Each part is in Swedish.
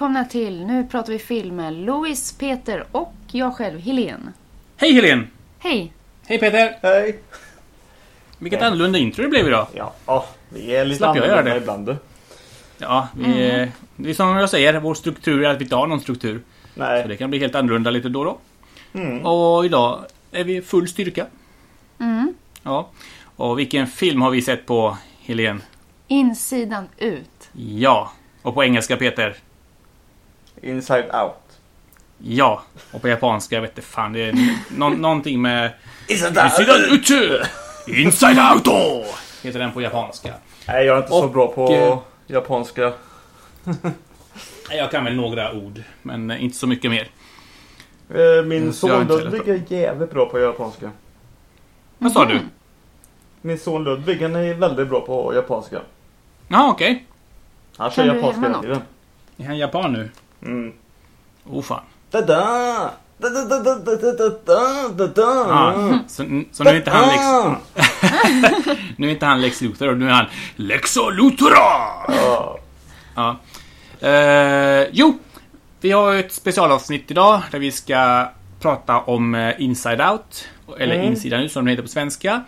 Välkomna till Nu pratar vi film med Louis, Peter och jag själv, Helene. Hej Helene! Hej! Hej Peter! Hej! Vilket annorlunda intro det blev idag. Ja, ja vi är lite Slapp annorlunda det? ibland. du. Ja, vi, det är som jag säger, vår struktur är att vi inte har någon struktur. Så Nej. det kan bli helt annorlunda lite då och då. Mm. Och idag är vi full styrka. Mm. Ja. Och vilken film har vi sett på Helene? Insidan ut. Ja. Och på engelska Peter? Inside out. Ja. Och på japanska, jag vet inte fan. Det är nå- någonting med... Inside! Inside out! Heter den på japanska. Nej, jag är inte så Och, bra på eh, japanska. Jag kan väl några ord, men inte så mycket mer. Eh, Min son Ludvig är jävligt bra på japanska. Vad sa du? Min son Ludvig han är väldigt bra på japanska. Ja, okej. Han kör japanska hela tiden. Är han japan nu? Mm. Oh fan. Da-da! Ja, ah, så, nu är inte han Lex... nu är inte han Lex Luthor, nu är han Lexo Luthora! ja. Eh, jo, vi har ett specialavsnitt idag där vi ska prata om eh, Inside Out. Eller mm. Insidan ut som den heter på svenska.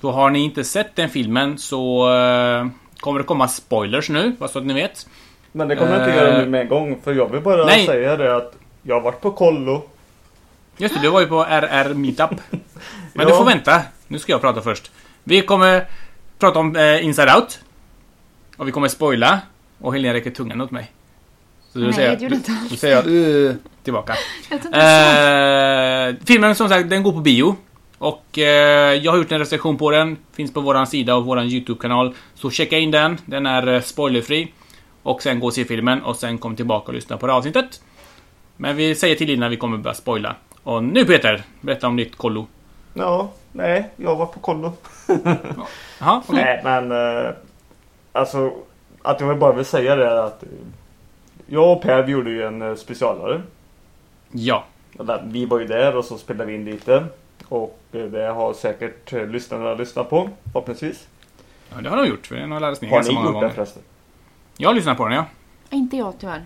Så har ni inte sett den filmen så eh, kommer det komma spoilers nu, bara så att ni vet. Men det kommer jag inte Eh. göra nu med en gång. För jag vill bara Nej. säga det att jag har varit på kollo. Just det, du var ju på RR Meetup. Men du Ja. får vänta. Nu ska jag prata först. Vi kommer prata om eh, Inside Out. Och vi kommer spoila. Och Helena räcker tungan åt mig. Så då Nej, säger det jag, gjorde inte alls. då säger jag uh, tillbaka. Jag Eh, filmen som sagt, den går på bio. Och eh, jag har gjort en recension på den. Finns på våran sida och våran YouTube-kanal. Så checka in den. Den är eh, spoilerfri. Och sen gå och se filmen och sen kom tillbaka och lyssna på det avsnittet. Men vi säger till innan vi kommer börja spoila. Och nu Peter, berätta om ditt kollo. Ja, nej, jag var på kollo. Jaha, okej. Nej, men eh, alltså att jag bara vill säga det att eh, jag och Per gjorde ju en eh, specialare. Ja. Vi var ju där och så spelade vi in lite. Och det har säkert lyssnarna lyssnat på förhoppningsvis. ja, det har de gjort. För den har laddats ner Har ganska ni många gjort det gånger. förresten? Jag har lyssnat på den, ja. Inte jag tyvärr.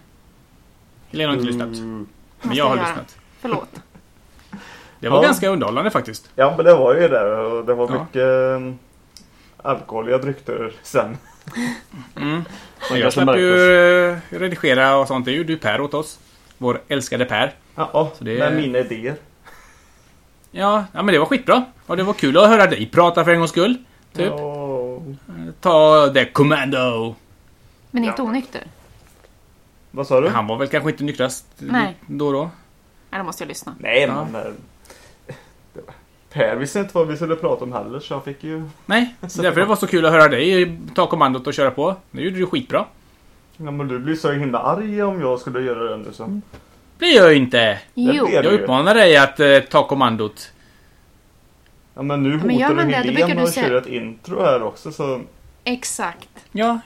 Helena har inte lyssnat. Mm. Men Måste jag har göra. lyssnat. Förlåt. Det var Ja. ganska underhållande faktiskt. Ja, men det var ju det. Och det var Ja. mycket eh, alkoholiga drycker sen. Mm. Som Jag kanske slapp ju eh, redigera och sånt. Det gjorde ju Per åt oss. Vår älskade Per. Ja, Så det- med mina idéer. Ja, ja, men det var skitbra. Och det var kul att höra dig prata för en gångs skull. Typ. Ja. Ta det commando. Men inte Ja. onykter. Vad sa du? Han var väl kanske inte nyktrast Nej. då och då. Nej, då måste jag lyssna. Nej, Ja. men... eh, Per visste inte vad vi skulle prata om heller så han fick ju... Nej, därför det var så kul att höra dig ta kommandot och köra på. Det gjorde du skitbra. Ja, men du blir så himla arg om jag skulle göra det nu så. Det gör jag inte. Jo. Jag uppmanar dig att eh, ta kommandot. Ja, men nu men hotar man du Helene och säga- köra ett intro här också så... Exakt. Ja,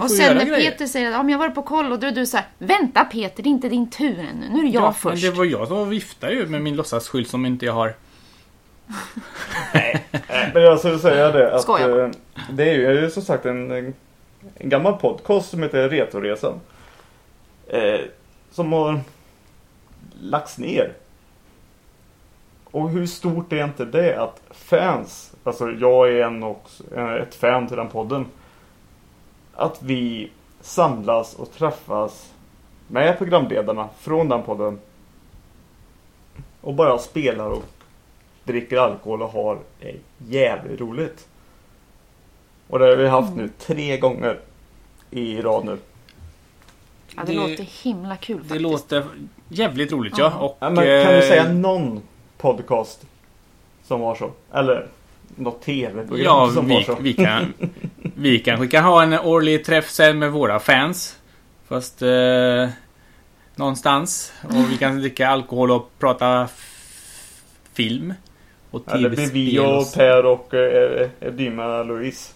Och sen när grejer. Peter säger att om jag var på kollo, då är du så här, Vänta Peter, det är inte din tur ännu. Nu är det jag ja, först. Det var jag som viftade ju med min låtsasskylt som inte jag har. Nej, men jag skulle säga det att Skojar eh, det är ju som sagt en, en gammal podcast som heter Retoresan. Eh, som har lagts ner. Och hur stort är inte det att fans, alltså jag är en också, eh, ett fan till den podden. Att vi samlas och träffas med programledarna från den podden. Och bara spelar och dricker alkohol och har det jävligt roligt. Och det har vi haft nu tre gånger i rad nu. Ja, det, Det- låter himla kul Det faktiskt. låter jävligt roligt ja. Ja. Och, Ja, men kan du eh, säga någon podcast som var så? Eller något tv-program Ja, som var vi, så? vi, kan, vi kanske kan ha en årlig träff sen med våra fans. Fast eh, någonstans. Och vi kan dricka alkohol och prata film. Och Eller blir tv-spel. vi och Per och eh, Edima Louise.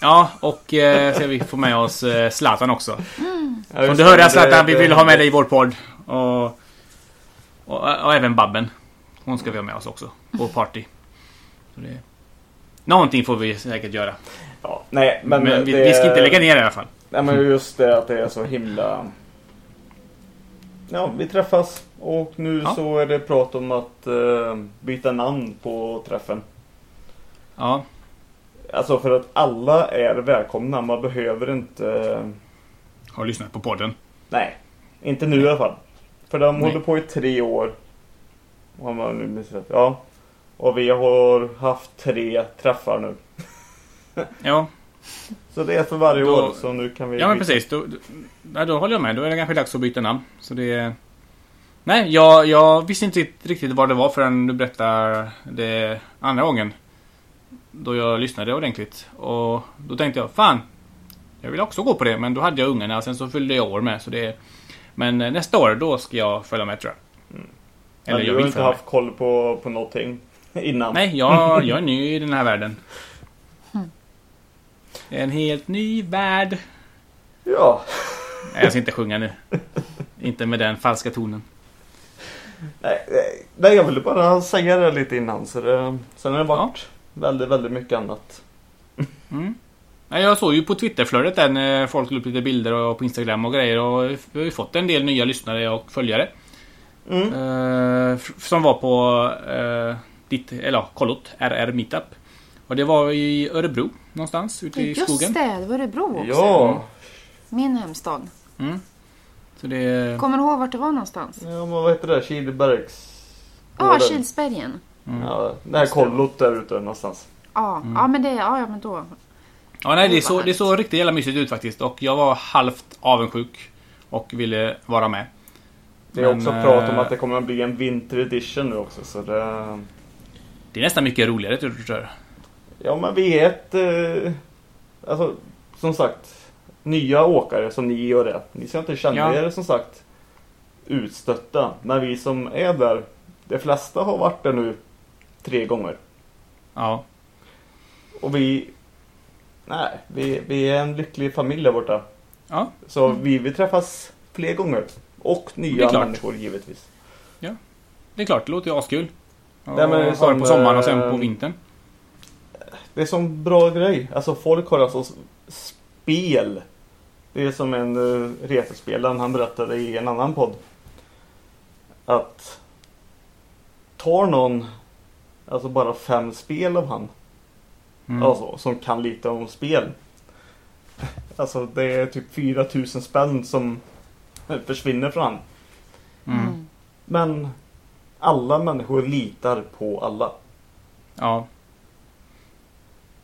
Ja, och eh, ska vi få med oss eh, Zlatan också. Ja, Som du hörde Zlatan, vi vill ha med dig i vår podd. Och, och, och även Babben. Hon ska vi ha med oss också. På party. Så det, någonting får vi säkert göra. Ja, nej, men, Men, vi, vi ska inte lägga ner i alla fall. Nej men just det att det är så himla ja, vi träffas och nu Ja. så är det prat om att eh, byta namn på träffen. Ja, Alltså för att alla är välkomna. Man behöver inte... har lyssnat på podden. Nej, inte nu i alla fall. För de Nej. håller på i tre år. Om man nu minns rätt. Ja. Och vi har haft tre träffar nu. Ja, Så det är för varje Då- år. Så nu kan vi... ja men precis. Då, då, då håller jag med. Då är det kanske dags att byta namn. Så det... Nej, jag, jag visste inte riktigt vad det var förrän du berättade det andra gången. Då jag lyssnade ordentligt. Och då tänkte jag, fan. Jag vill också gå på det, men då hade jag ungarna och sen så fyllde jag år med. Så det, men eh, nästa år, då ska jag följa med tror jag. Men Eller du jag har vill inte följa med. haft koll på, på någonting innan. Nej, jag, jag är ny i den här världen. En helt ny värld. Ja. Nej, jag ska inte sjunga nu. Inte med den falska tonen. Nej, nej, nej, jag ville bara säga det lite innan. Så det, sen har det varit väldigt, väldigt mycket annat. Mm. Nej, jag såg ju på Twitterflödet där när folk la upp lite bilder och på Instagram och grejer och vi har ju fått en del nya lyssnare och följare. Mm. Eh, som var på uh, ditt, eller ja, kollot, RR Meetup. Och det var i Örebro någonstans ute i Just skogen. det, det var Örebro också. Ja. Min hemstad. Mm. Så det... Kommer du ihåg vart det var någonstans? ja, men vad heter det? Kilebergs... Ja, gården. Kilsbergen. Mm. Ja, det här kollot där ute någonstans. Ja, ja men det, ja, ja men då. Ja, nej, det, Oj, vad så, det såg riktigt jävla mysigt ut faktiskt. Och jag var halvt avundsjuk. Och ville vara med. Det är Men, också prat om eh, att det kommer att bli en winter edition nu också. Så det... Det är nästan mycket roligare tror jag. Ja, men vi är ett... Eh, alltså, som sagt. Nya åkare som ni gör det. Ni ska inte känna Ja. er som sagt utstötta. Men vi som är där. De flesta har varit där nu tre gånger. Ja. Och vi... Nej, vi, vi är en lycklig familj där borta. Ja, Så vi vill träffas fler gånger. Och nya människor givetvis. det är klart. Det låter ju askul. Nej, men det är ha det som, på sommaren och sen eh, på vintern. Det är som bra grej. Alltså folk har alltså spel. Det är som en uh, retrospelaren han berättade i en annan podd. Att tar någon alltså bara fem spel av han. Mm. Alltså som kan lite om spel. Alltså det är typ 4000 spänn som försvinner från han. Mm. Men alla människor litar på alla. Ja.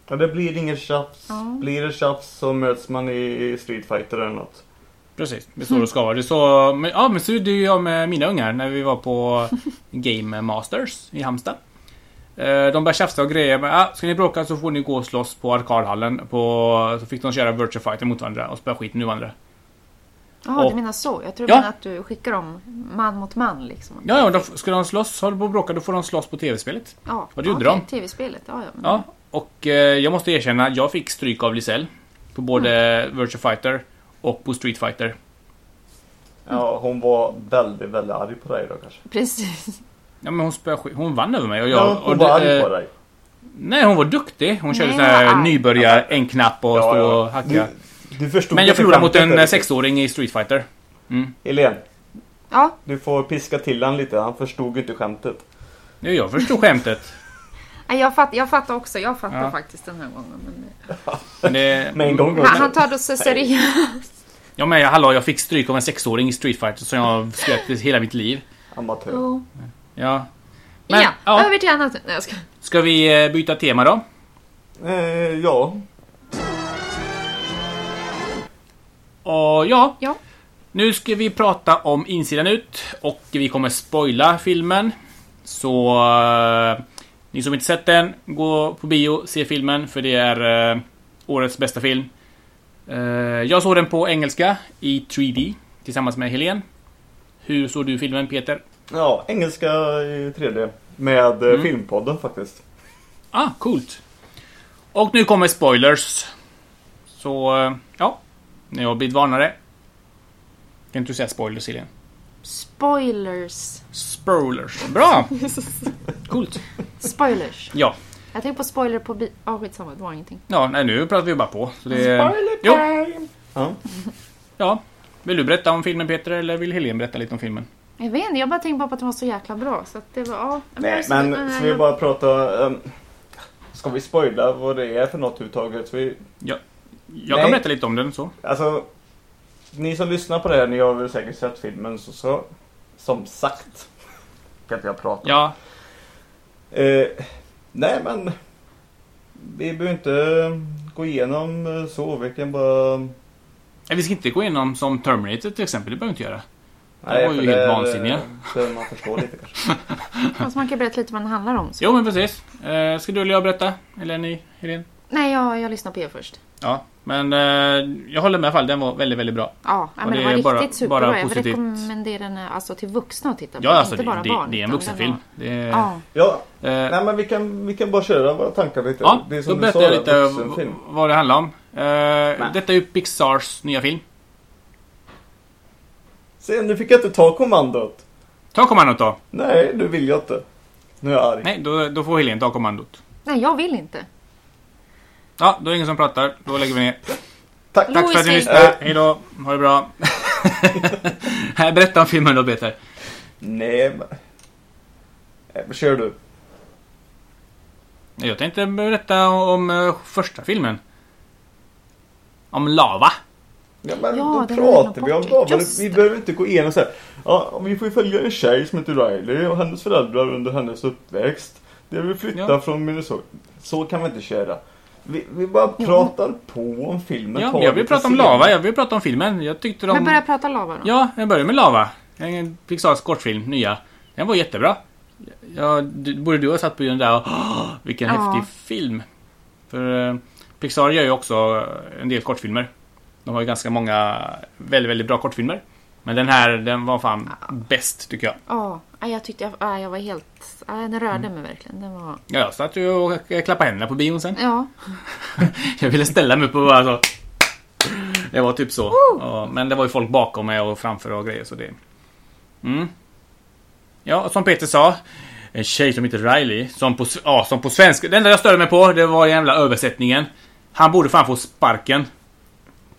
Ja, det blir inget tjafs. Ja. Blir det tjafs så möts man i Street Fighter eller något. Precis, det står och ska vara. Det så, men, ja, men så gjorde ju jag med mina ungar när vi var på Game Masters i Halmstad. Eh, De började tjafsa och grejer. Men, ah, ska ni bråka så får ni gå och slåss på arkadhallen. På, så fick de köra Virtua Fighter mot varandra och spela skiten ur varandra. Jaha, Och- du menar så. Jag tror Ja. menar att du skickar dem man mot man liksom. Ja, ja, de, ska de slåss, håller på och bråka, då får de slåss på tv-spelet. Ja, Och det gjorde okej, de. Tv-spelet, ja ja. men- Ja, och eh, jag måste erkänna, jag fick stryk av Lisell. På både Virtua Fighter och på Street Fighter. Ja, hon var väldigt, väldigt arg på dig då kanske. Precis. Ja, men hon, skit- hon vann över mig och jag... Ja, hon och var det, arg eh, på dig. Nej, hon var duktig. Hon körde Nej, sån här nybörjar, en knapp och Ja, stå ja. och hacka. Du, förstod Men jag förlorade mot en eh, sexåring i Street Fighter. Mm. Helene, Ja, du får piska till han lite. Han förstod inte skämtet. Ja, Jag förstod skämtet. nej, jag, fatt, jag fattar också. Jag fattar Ja. faktiskt den här gången. Men... Men det, Med en gång. Han, han tar det så seriöst. ja, men hallå, jag fick stryk av en sexåring i Street Fighter som jag spelat hela mitt liv. Amatör. Oh. Ja. Men, ja, ja. över till annat. Nej, jag ska... Ska vi eh, byta tema då? Eh, ja. Och ja, Ja. nu ska vi prata om insidan ut och vi kommer spoila filmen. Så eh, ni som inte sett den, gå på bio, se filmen för det är eh, årets bästa film. Eh, jag såg den på engelska i 3D tillsammans med Helen. Hur såg du filmen Peter? Ja, engelska i 3D. Med Mm. Filmpodden faktiskt. Ah, coolt. Och nu kommer spoilers. Så, ja. Ni har blivit varnade. Kan inte du säga spoilers Helen? Spoilers. Spoilers. Bra! Coolt. Spoilers. Ja. Jag tänkte på spoiler på bi... Ja, skitsamma. Det var ingenting. Ja, nej, nu pratar vi bara på. Så det, Spoiler time! Ja. ja. Vill du berätta om filmen Peter eller vill Helene berätta lite om filmen? Jag vet inte, jag bara tänkte bara på att den var så jäkla bra. Så att det var, ja. Nej, jag- men ska vi bara prata... Um, ska vi spoila vad det är för något överhuvudtaget? Vi, Jag Nej. kan berätta lite om den så. alltså, ni som lyssnar på det här, ni har väl säkert sett filmen så, så som sagt. Kan inte jag prata. Ja, Eh, nej men vi behöver inte gå igenom eh, så. Vi kan bara... Nej, vi ska inte gå igenom som Terminator till exempel, det behöver vi inte göra. Nej, var ju helt det- vansinniga. Så man förstår lite kanske. Fast man kan berätta lite vad den handlar om. Så. Jo men precis. Eh, ska du eller jag berätta? Eller ni, Helene? Nej, jag, jag lyssnar på er först. Ja, men eh, jag håller med i alla fall. Den var väldigt, väldigt bra. Ja, men det det var är riktigt bara- superbra. bara jag positivt. rekommenderar den alltså, till vuxna att titta på. Ja, alltså inte det, bara det, barn. det är en utan vuxenfilm. den Det är, var- Ja, eh, nej men vi kan, vi kan bara köra våra tankar lite. ja, det är då som du berättar sa, jag lite v- vad det handlar om. Eh, detta är ju Pixars nya film. Se, nu fick jag inte ta kommandot. Ta kommandot då. Nej, nu vill jag inte. Nu är jag arg. Nej, då, då får Helene ta kommandot. Nej, jag vill inte. Ja, då är det ingen som pratar. Då lägger vi ner. Tack. Tack för att ni lyssnade. Hej då. Ha det bra. Här, Berätta om filmen då Peter. Nej, men... Kör du. Jag tänkte berätta om eh, första filmen. Om lava. Ja, men Ja, då pratar vi om. Just Vi behöver inte gå igenom så här. Ja, vi får ju följa en tjej som heter Riley och hennes föräldrar under hennes uppväxt. Det vi flyttar Ja. från Minnesota. Så kan vi inte köra. Vi, vi bara pratar på om filmen. Ja, jag vill prata om scenen. lava. Jag vill prata om filmen. Jag tyckte Men de... börja prata lava då. Ja, jag börjar med lava. En Pixars kortfilm, nya. Den var jättebra. Ja, du, både du jag satt på den där och "Åh, vilken Ja. häftig film. För eh, Pixar gör ju också en del kortfilmer. De har ju ganska många väldigt, väldigt bra kortfilmer. Men den här, den var fan bäst tycker jag. Ja, jag tyckte jag, jag var helt... Den rörde Mm. mig verkligen. Den var... Ja, jag satt ju och klappade händerna på bion sen. Ja, Jag ville ställa mig upp och bara så. Det var typ så. Ja, men det var ju folk bakom mig och framför och grejer så det... Mm. Ja, som Peter sa. En tjej som heter Riley. Som på, ja, som på svenska. Det enda jag störde mig på det var jävla översättningen. Han borde fan få sparken.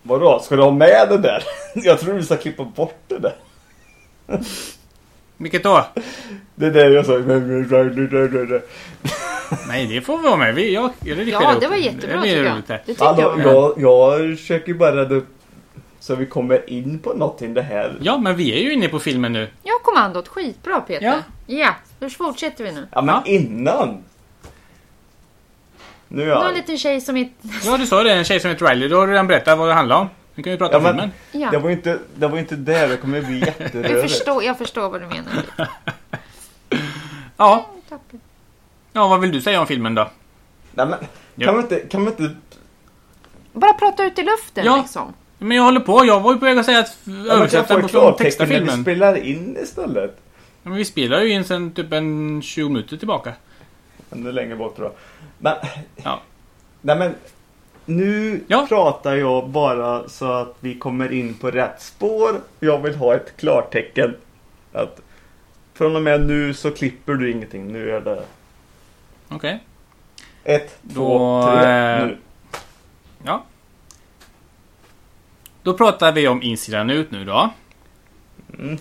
Vadå, ska du ha med det där? Jag tror du ska klippa bort det där. Vilket då? Det där jag sa. Nej, det får vara med. Vi, jag, jag redigerar ja det var det. jättebra Det tycker jag. Det här. tyckte jag jag, jag försöker ju bara rädda upp så vi kommer in på någonting det här. Ja, men vi är ju inne på filmen nu. Ja, kommandot. Skitbra Peter. Ja. Ja, då fortsätter vi nu. Ja, men Ja. innan. Nu är jag var en arg. liten tjej som är... Ja, du sa det. En tjej som heter Riley. Då har du redan berättat vad det handlar om. Nu kan vi prata Ja, om men- filmen. Ja, Det var ju inte, det var ju inte där det kommer bli jag förstår, jag förstår vad du menar. Ja. Ja, vad vill du säga om filmen då? Nej, men, Ja. kan, man inte, kan man inte... Bara prata ut i luften Ja. liksom. Men jag håller på. Jag var ju på väg att säga att man kan översätta få som texta klartecken när vi filmen. spelar in istället. Ja, men vi spelar ju in sen typ en 20 minuter tillbaka. Ännu längre bort jag. Men, Ja. nej men. Nu Ja. pratar jag bara så att vi kommer in på rätt spår. Jag vill ha ett klartecken. Att från och med nu så klipper du ingenting. Nu är det Okej. ett, Då, två, tre, eh, nu. Ja. Då pratar vi om insidan ut nu då. Mm.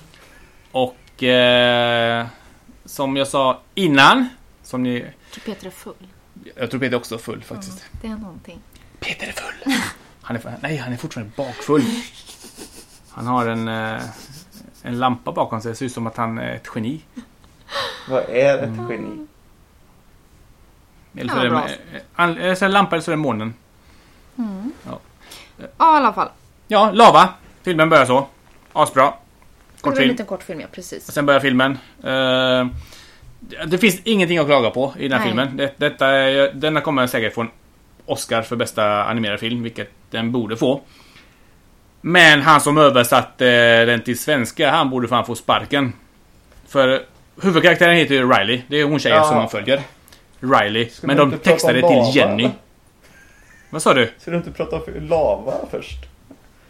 Och eh, som jag sa innan. Som ni... Jag tror Peter är full. Jag tror Peter är också full faktiskt. Det är någonting. Peter är full. Han är, nej, han är fortfarande bakfull. Han har en, eh, en lampa bakom sig. Det ser ut som att han är ett geni. Vad är ett Mm. geni? Eller så Ja, är det, eh, eller så är det lampa eller så är det månen. Ja, i alla fall. Ja, lava. Filmen börjar så. Asbra. Det var en liten kortfilm, ja precis. Sen börjar filmen. Eh, det finns ingenting att klaga på i den här Nej. filmen. Det, detta denna kommer säkert få en Oscar för bästa animerad film, vilket den borde få. Men han som översatte den till svenska, han borde fan få sparken. För huvudkaraktären heter ju Riley. Det är hon tjejen Ja. som man följer. Riley. Ska Men de textade till Jenny. Vad sa du? Ska du inte prata om lava först?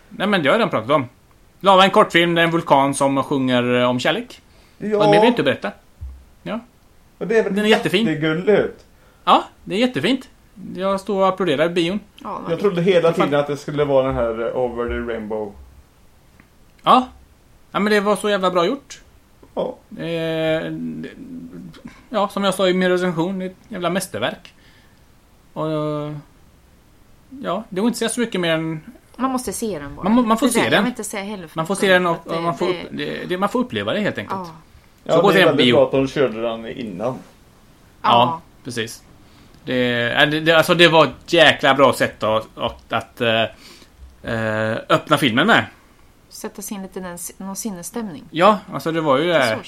Nej men det har jag redan pratat om. Lava är en kortfilm, det är en vulkan som sjunger eh, om kärlek. Ja, Och mer vill jag inte berätta. Och det är väl Den är jättefin. jättegulligt. Ja, det är jättefint. Jag står och applåderar i bion. Ja, Jag trodde hela tiden att det skulle vara den här eh, Over the Rainbow. Ja. Ja men det var så jävla bra gjort. Ja. Eh, ja, som jag sa i min recension, det är ett jävla mästerverk. Och... Ja, det går inte att säga så mycket mer än... Man måste se den bara. Man må- man får Det se där, den. Vill inte säga heller för Man får se den och, och man, får upp, det, det, man får uppleva det helt enkelt. Ja. Så Ja, gå det till är en väldigt bio. bra att de körde den innan. Ja, precis. Det, äh, det, det, alltså det var ett jäkla bra sätt att, att, att eh, eh, öppna filmen med. Sätta sig in lite den, någon sinnesstämning. Ja, alltså det var ju det. jag.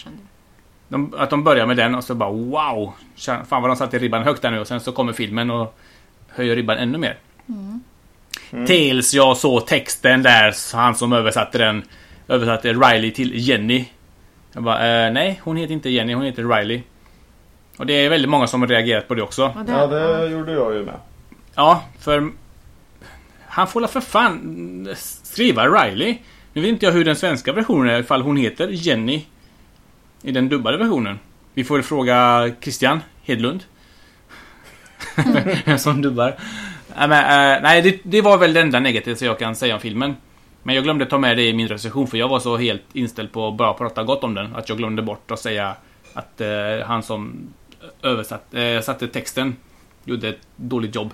De, att de börjar med den och så bara wow! Fan vad de satte ribban högt där nu och sen så kommer filmen och höjer ribban ännu mer. Tills jag såg texten där, han som översatte den översatte Riley till Jenny. Jag bara, eh, nej hon heter inte Jenny, hon heter Riley. Och det är väldigt många som har reagerat på det också. Ja, det gjorde jag ju med. Ja, för han får för fan skriva Riley. Nu vet inte jag hur den svenska versionen är, ifall hon heter Jenny i den dubbade versionen. Vi får fråga Christian Hedlund. Vem som dubbar. Nej, men, eh, nej det, det var väl det enda negativa jag kan säga om filmen. Men jag glömde ta med det i min recension för jag var så helt inställd på att bara prata gott om den att jag glömde bort att säga att eh, han som översatt, eh, satte texten gjorde ett dåligt jobb.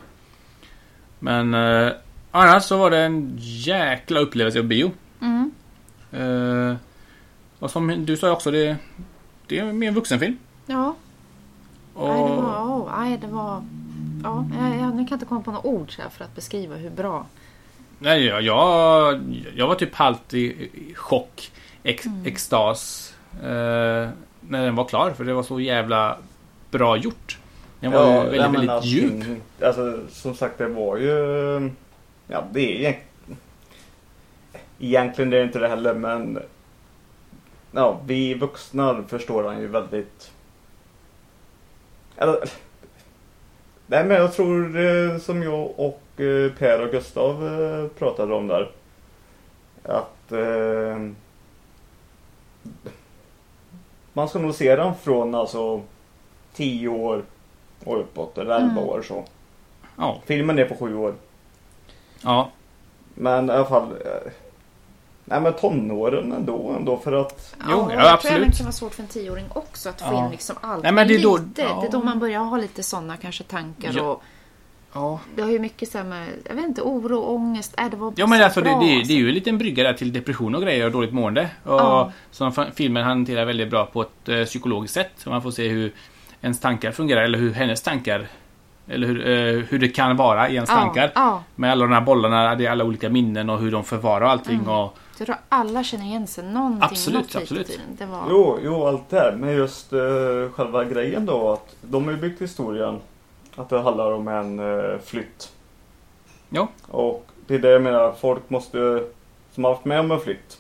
Men eh, annars så var det en jäkla upplevelse av bio. Mm. Eh, och som du sa också, det, det är mer en vuxenfilm. Ja. Och, Nej, det var... Oh, nej, det var ja, jag, jag, nu kan jag inte komma på några ord för att beskriva hur bra. Nej, jag, jag, jag var typ halvt i, i chock, ex, Mm. extas, eh, när den var klar. För det var så jävla bra gjort. Den var ju väldigt, nej, men väldigt allting- djup. Alltså, som sagt, det var ju... Ja, det är egent- Egentligen är det inte det heller, men... Ja, vi vuxna förstår han ju väldigt... Eller... Nej, men jag tror eh, som jag och Per och Gustav eh, pratade om där. Att... Eh, man ska nog se den från alltså 10 år och uppåt, eller 11 Mm. år så. Ja, Filmen är på 7 år. ja. Men i alla fall... Eh, nej men tonåren ändå, ändå för att... Jo, ja, ja, jag tror absolut. även det kan vara svårt för en tioåring också att få Ja. in liksom allt. Nej, men det är då- lite, ja. Det är då man börjar ha lite sådana kanske tankar Ja. och ja. det har ju mycket så med, jag vet inte, oro, ångest. Äh, det var Ja men så alltså det, bra, det, alltså. det är ju en liten brygga där till depression och grejer och dåligt mående. Och Ja. Som filmen hanterar väldigt bra på ett eh, psykologiskt sätt. Så man får se hur ens tankar fungerar eller hur hennes tankar eller hur, eh, hur det kan vara i ens ja, tankar. Ja, Med alla de här bollarna, det är alla olika minnen och hur de förvarar allting. Mm. Och, så jag tror alla känner igen sig någonting. Absolut, absolut. Det var... Jo, jo allt det här. Men just eh, själva grejen då att de har ju byggt historien att det handlar om en eh, flytt. Ja. Och det är det jag menar, folk måste som har varit med om en flytt.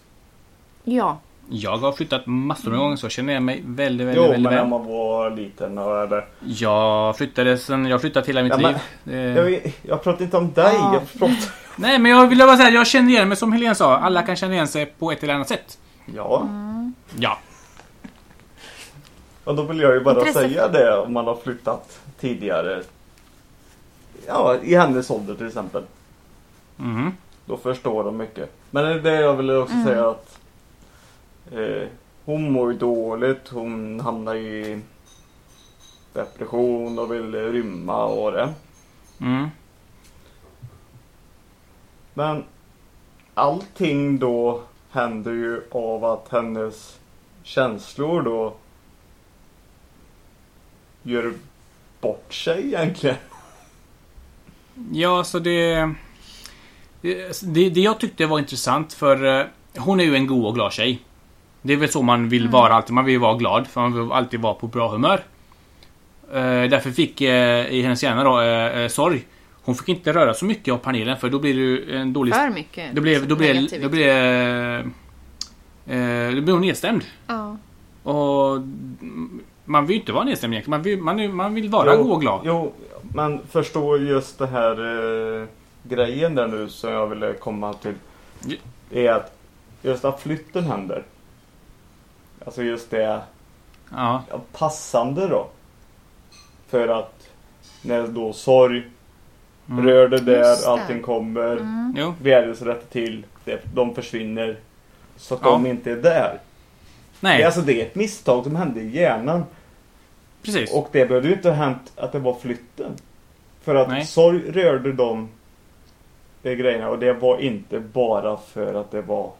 Ja, jag har flyttat massor med gånger så jag känner mig väldigt, väldigt, Jo, väldigt men när väl. man var liten och eller. Jag flyttade sen jag flyttat hela mitt Ja, men- liv. Eh, Jag, jag pratar inte om dig, Ja. jag pratar... Nej men jag vill bara säga, jag känner igen mig som Helene sa. Alla kan känna igen sig på ett eller annat sätt. Ja, Ja. Och då vill jag ju bara Intresse- säga det om man har flyttat tidigare. Ja, i hennes ålder till exempel. Mhm. Då förstår de mycket. Men det är det jag vill också Mm. säga att eh, hon mår ju dåligt. Hon hamnar i depression och vill rymma och det. Mm. Men allting då händer ju av att hennes känslor då gör bort sig egentligen. Ja, så det, det... Det jag tyckte var intressant för eh, hon är ju en god och glad tjej. Det är väl så man vill vara alltid. Man vill vara glad för man vill alltid vara på bra humör. Eh, därför fick eh, i hennes hjärna då eh, eh, sorg. Hon fick inte röra så mycket av panelen för då blir det ju en dålig... för mycket. Då blir, då blir, då blir, eh, eh, då blir hon nedstämd. Ja. Och man vill ju inte vara nedstämd egentligen. Man vill, man, man vill vara god och glad. Jo, men förstå just det här eh, grejen där nu som jag ville komma till. Det är att just att flytten händer. Alltså just det Ja. ja, passande då. För att när då sorg Mm. rör det där, Just det. allting kommer. Mm. Jo. Vädret rättar till. Det, de försvinner. Så att Ja. de inte är där. Nej, Det, är alltså, det är ett misstag som hände i hjärnan. precis. Och det behövde ju inte ha hänt att det var flytten. För att Nej. sorg rörde de, de grejerna och det var inte bara för att det var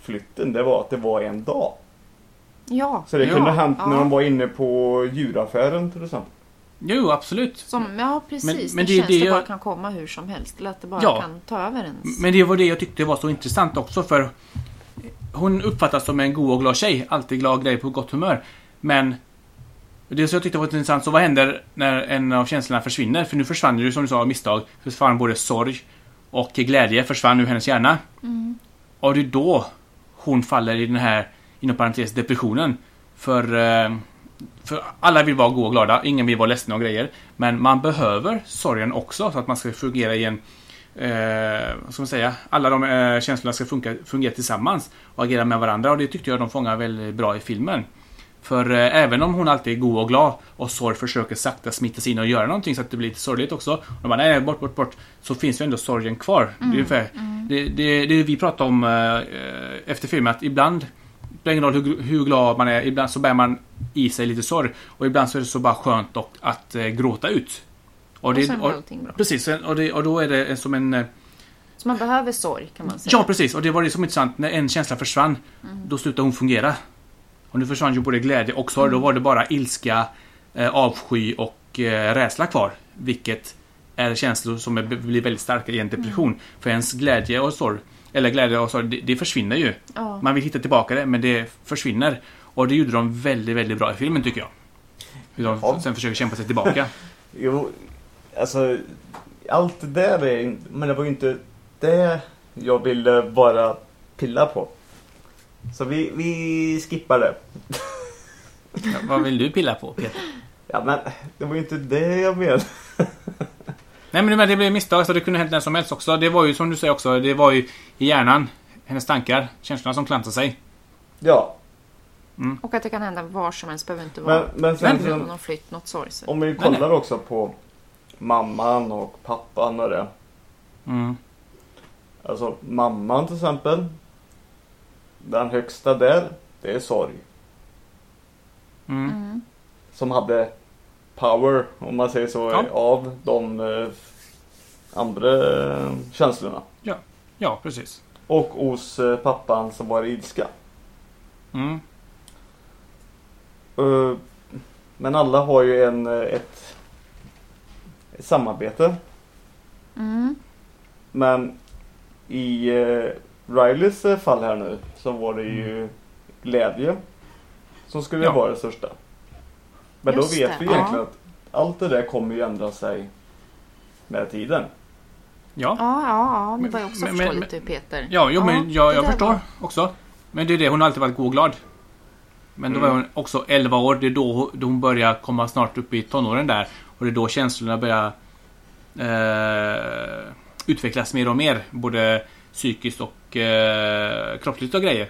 flytten. Det var att det var en dag. Ja. Så det Ja, kunde ha hänt ja. när de var inne på djuraffären till exempel. Jo, absolut. Som, ja, precis. Men- men det, känns det det bara jag- kan komma hur som helst. Eller att det bara Ja. kan ta över ens. Men det var det jag tyckte var så intressant också för hon uppfattas som en god och glad tjej. Alltid glad grej på gott humör. Men det som jag tyckte var intressant, så vad händer när en av känslorna försvinner? För nu försvann ju som du sa av misstag. Försvann både sorg och glädje försvann ur hennes hjärna. Och det är då hon faller i den här, inom parentes, depressionen. För, eh, för alla vill vara goda och glada, ingen vill vara ledsen och grejer. Men man behöver sorgen också så att man ska fungera i en eh, vad ska man säga, alla de eh, känslorna ska funka, fungera tillsammans och agera med varandra och det tyckte jag de fångar väldigt bra i filmen. För eh, även om hon alltid är god och glad och sorg försöker sakta smita sig in och göra någonting så att det blir lite sorgligt också. Och de bara, nej, bort, bort, bort. Så finns ju ändå sorgen kvar. Det, är ungefär, det, det, det vi pratar om eh, efter filmen, att ibland det spelar ingen roll hur, hur glad man är, ibland så bär man i sig lite sorg. Och ibland så är det så bara skönt och, att eh, gråta ut. Och det, sen blir allting bra. Precis, och, det, och då är det som en... eh, Så man behöver sorg kan man säga. Ja, precis. Och det var det som är intressant. När en känsla försvann, då slutade hon fungera. Och nu försvann ju både glädje och sorg. Då var det bara ilska, eh, avsky och eh, rädsla kvar. Vilket är känslor som är, blir väldigt starka i en depression. För ens glädje och sorg, eller glädje och sorg, det, det försvinner ju. Ja. Man vill hitta tillbaka det, men det försvinner. Och det gjorde de väldigt, väldigt bra i filmen tycker jag. Hur de Ja. sen försöker kämpa sig tillbaka. Jo, alltså allt det där är Men det var ju inte det jag ville bara pilla på. Så vi, vi skippar det. Ja, vad vill du pilla på, Peter? Ja men det var ju inte det jag menade. Nej men det blev misstag, så det kunde hänt när som helst också. Det var ju som du säger också, det var ju i hjärnan. Hennes tankar, känslorna som klantade sig. Ja, Och att det kan hända var som helst. behöver inte vara men, men sen, någon flytt, något sorgset. om vi nej. kollar också på mamman och pappan och det. Mm. Alltså mamman till exempel. Den högsta där, det är sorg. Mm. Mm. Som hade power, om man säger så, Ja. av de eh, andra eh, känslorna. Ja, precis. Och hos eh, pappan så var ilska. Mm. Eh, Men alla har ju en, ett samarbete. Mm. Men i eh, Rileys eh, fall här nu så var det ju glädje som skulle Ja. vara det största. Men Just då vet det, vi ja. egentligen att allt det där kommer ju ändra sig med tiden. Ja. Ja, ja, ja. Det var ju också Men- men- förståeligt ur Peter. Ja, jo, men jag, jag förstår var- också. Men det är det, hon har alltid varit god och glad. Men då Mm. var hon också 11 år, det är då, då hon börjar komma snart upp i tonåren där. Och det är då känslorna börjar eh, utvecklas mer och mer. Både psykiskt och eh, kroppsligt och grejer.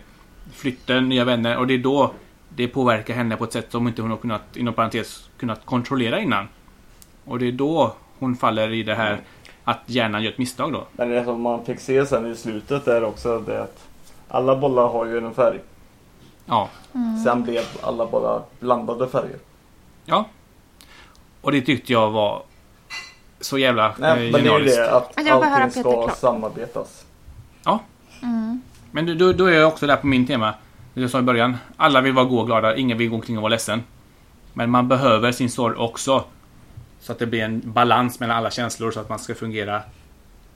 Flytten, nya vänner och det är då det påverkar henne på ett sätt som inte hon har kunnat, inom parentes, kunnat kontrollera innan. Och det är då hon faller i det här att hjärnan gör ett misstag då. Men det som man fick se sen i slutet är också det att alla bollar har ju en färg. Ja, Sen blev alla bollar blandade färger. Ja. Och det tyckte jag var så jävla Nej, eh, men det är ju det att Men jag allting ska klart. samarbetas. Mm. Men då- då, är jag också där på min tema. Det jag sa i början. Alla vill vara goda och glada, ingen vill gå omkring och vara ledsen. Men man behöver sin sorg också. Så att det blir en balans mellan alla känslor så att man ska fungera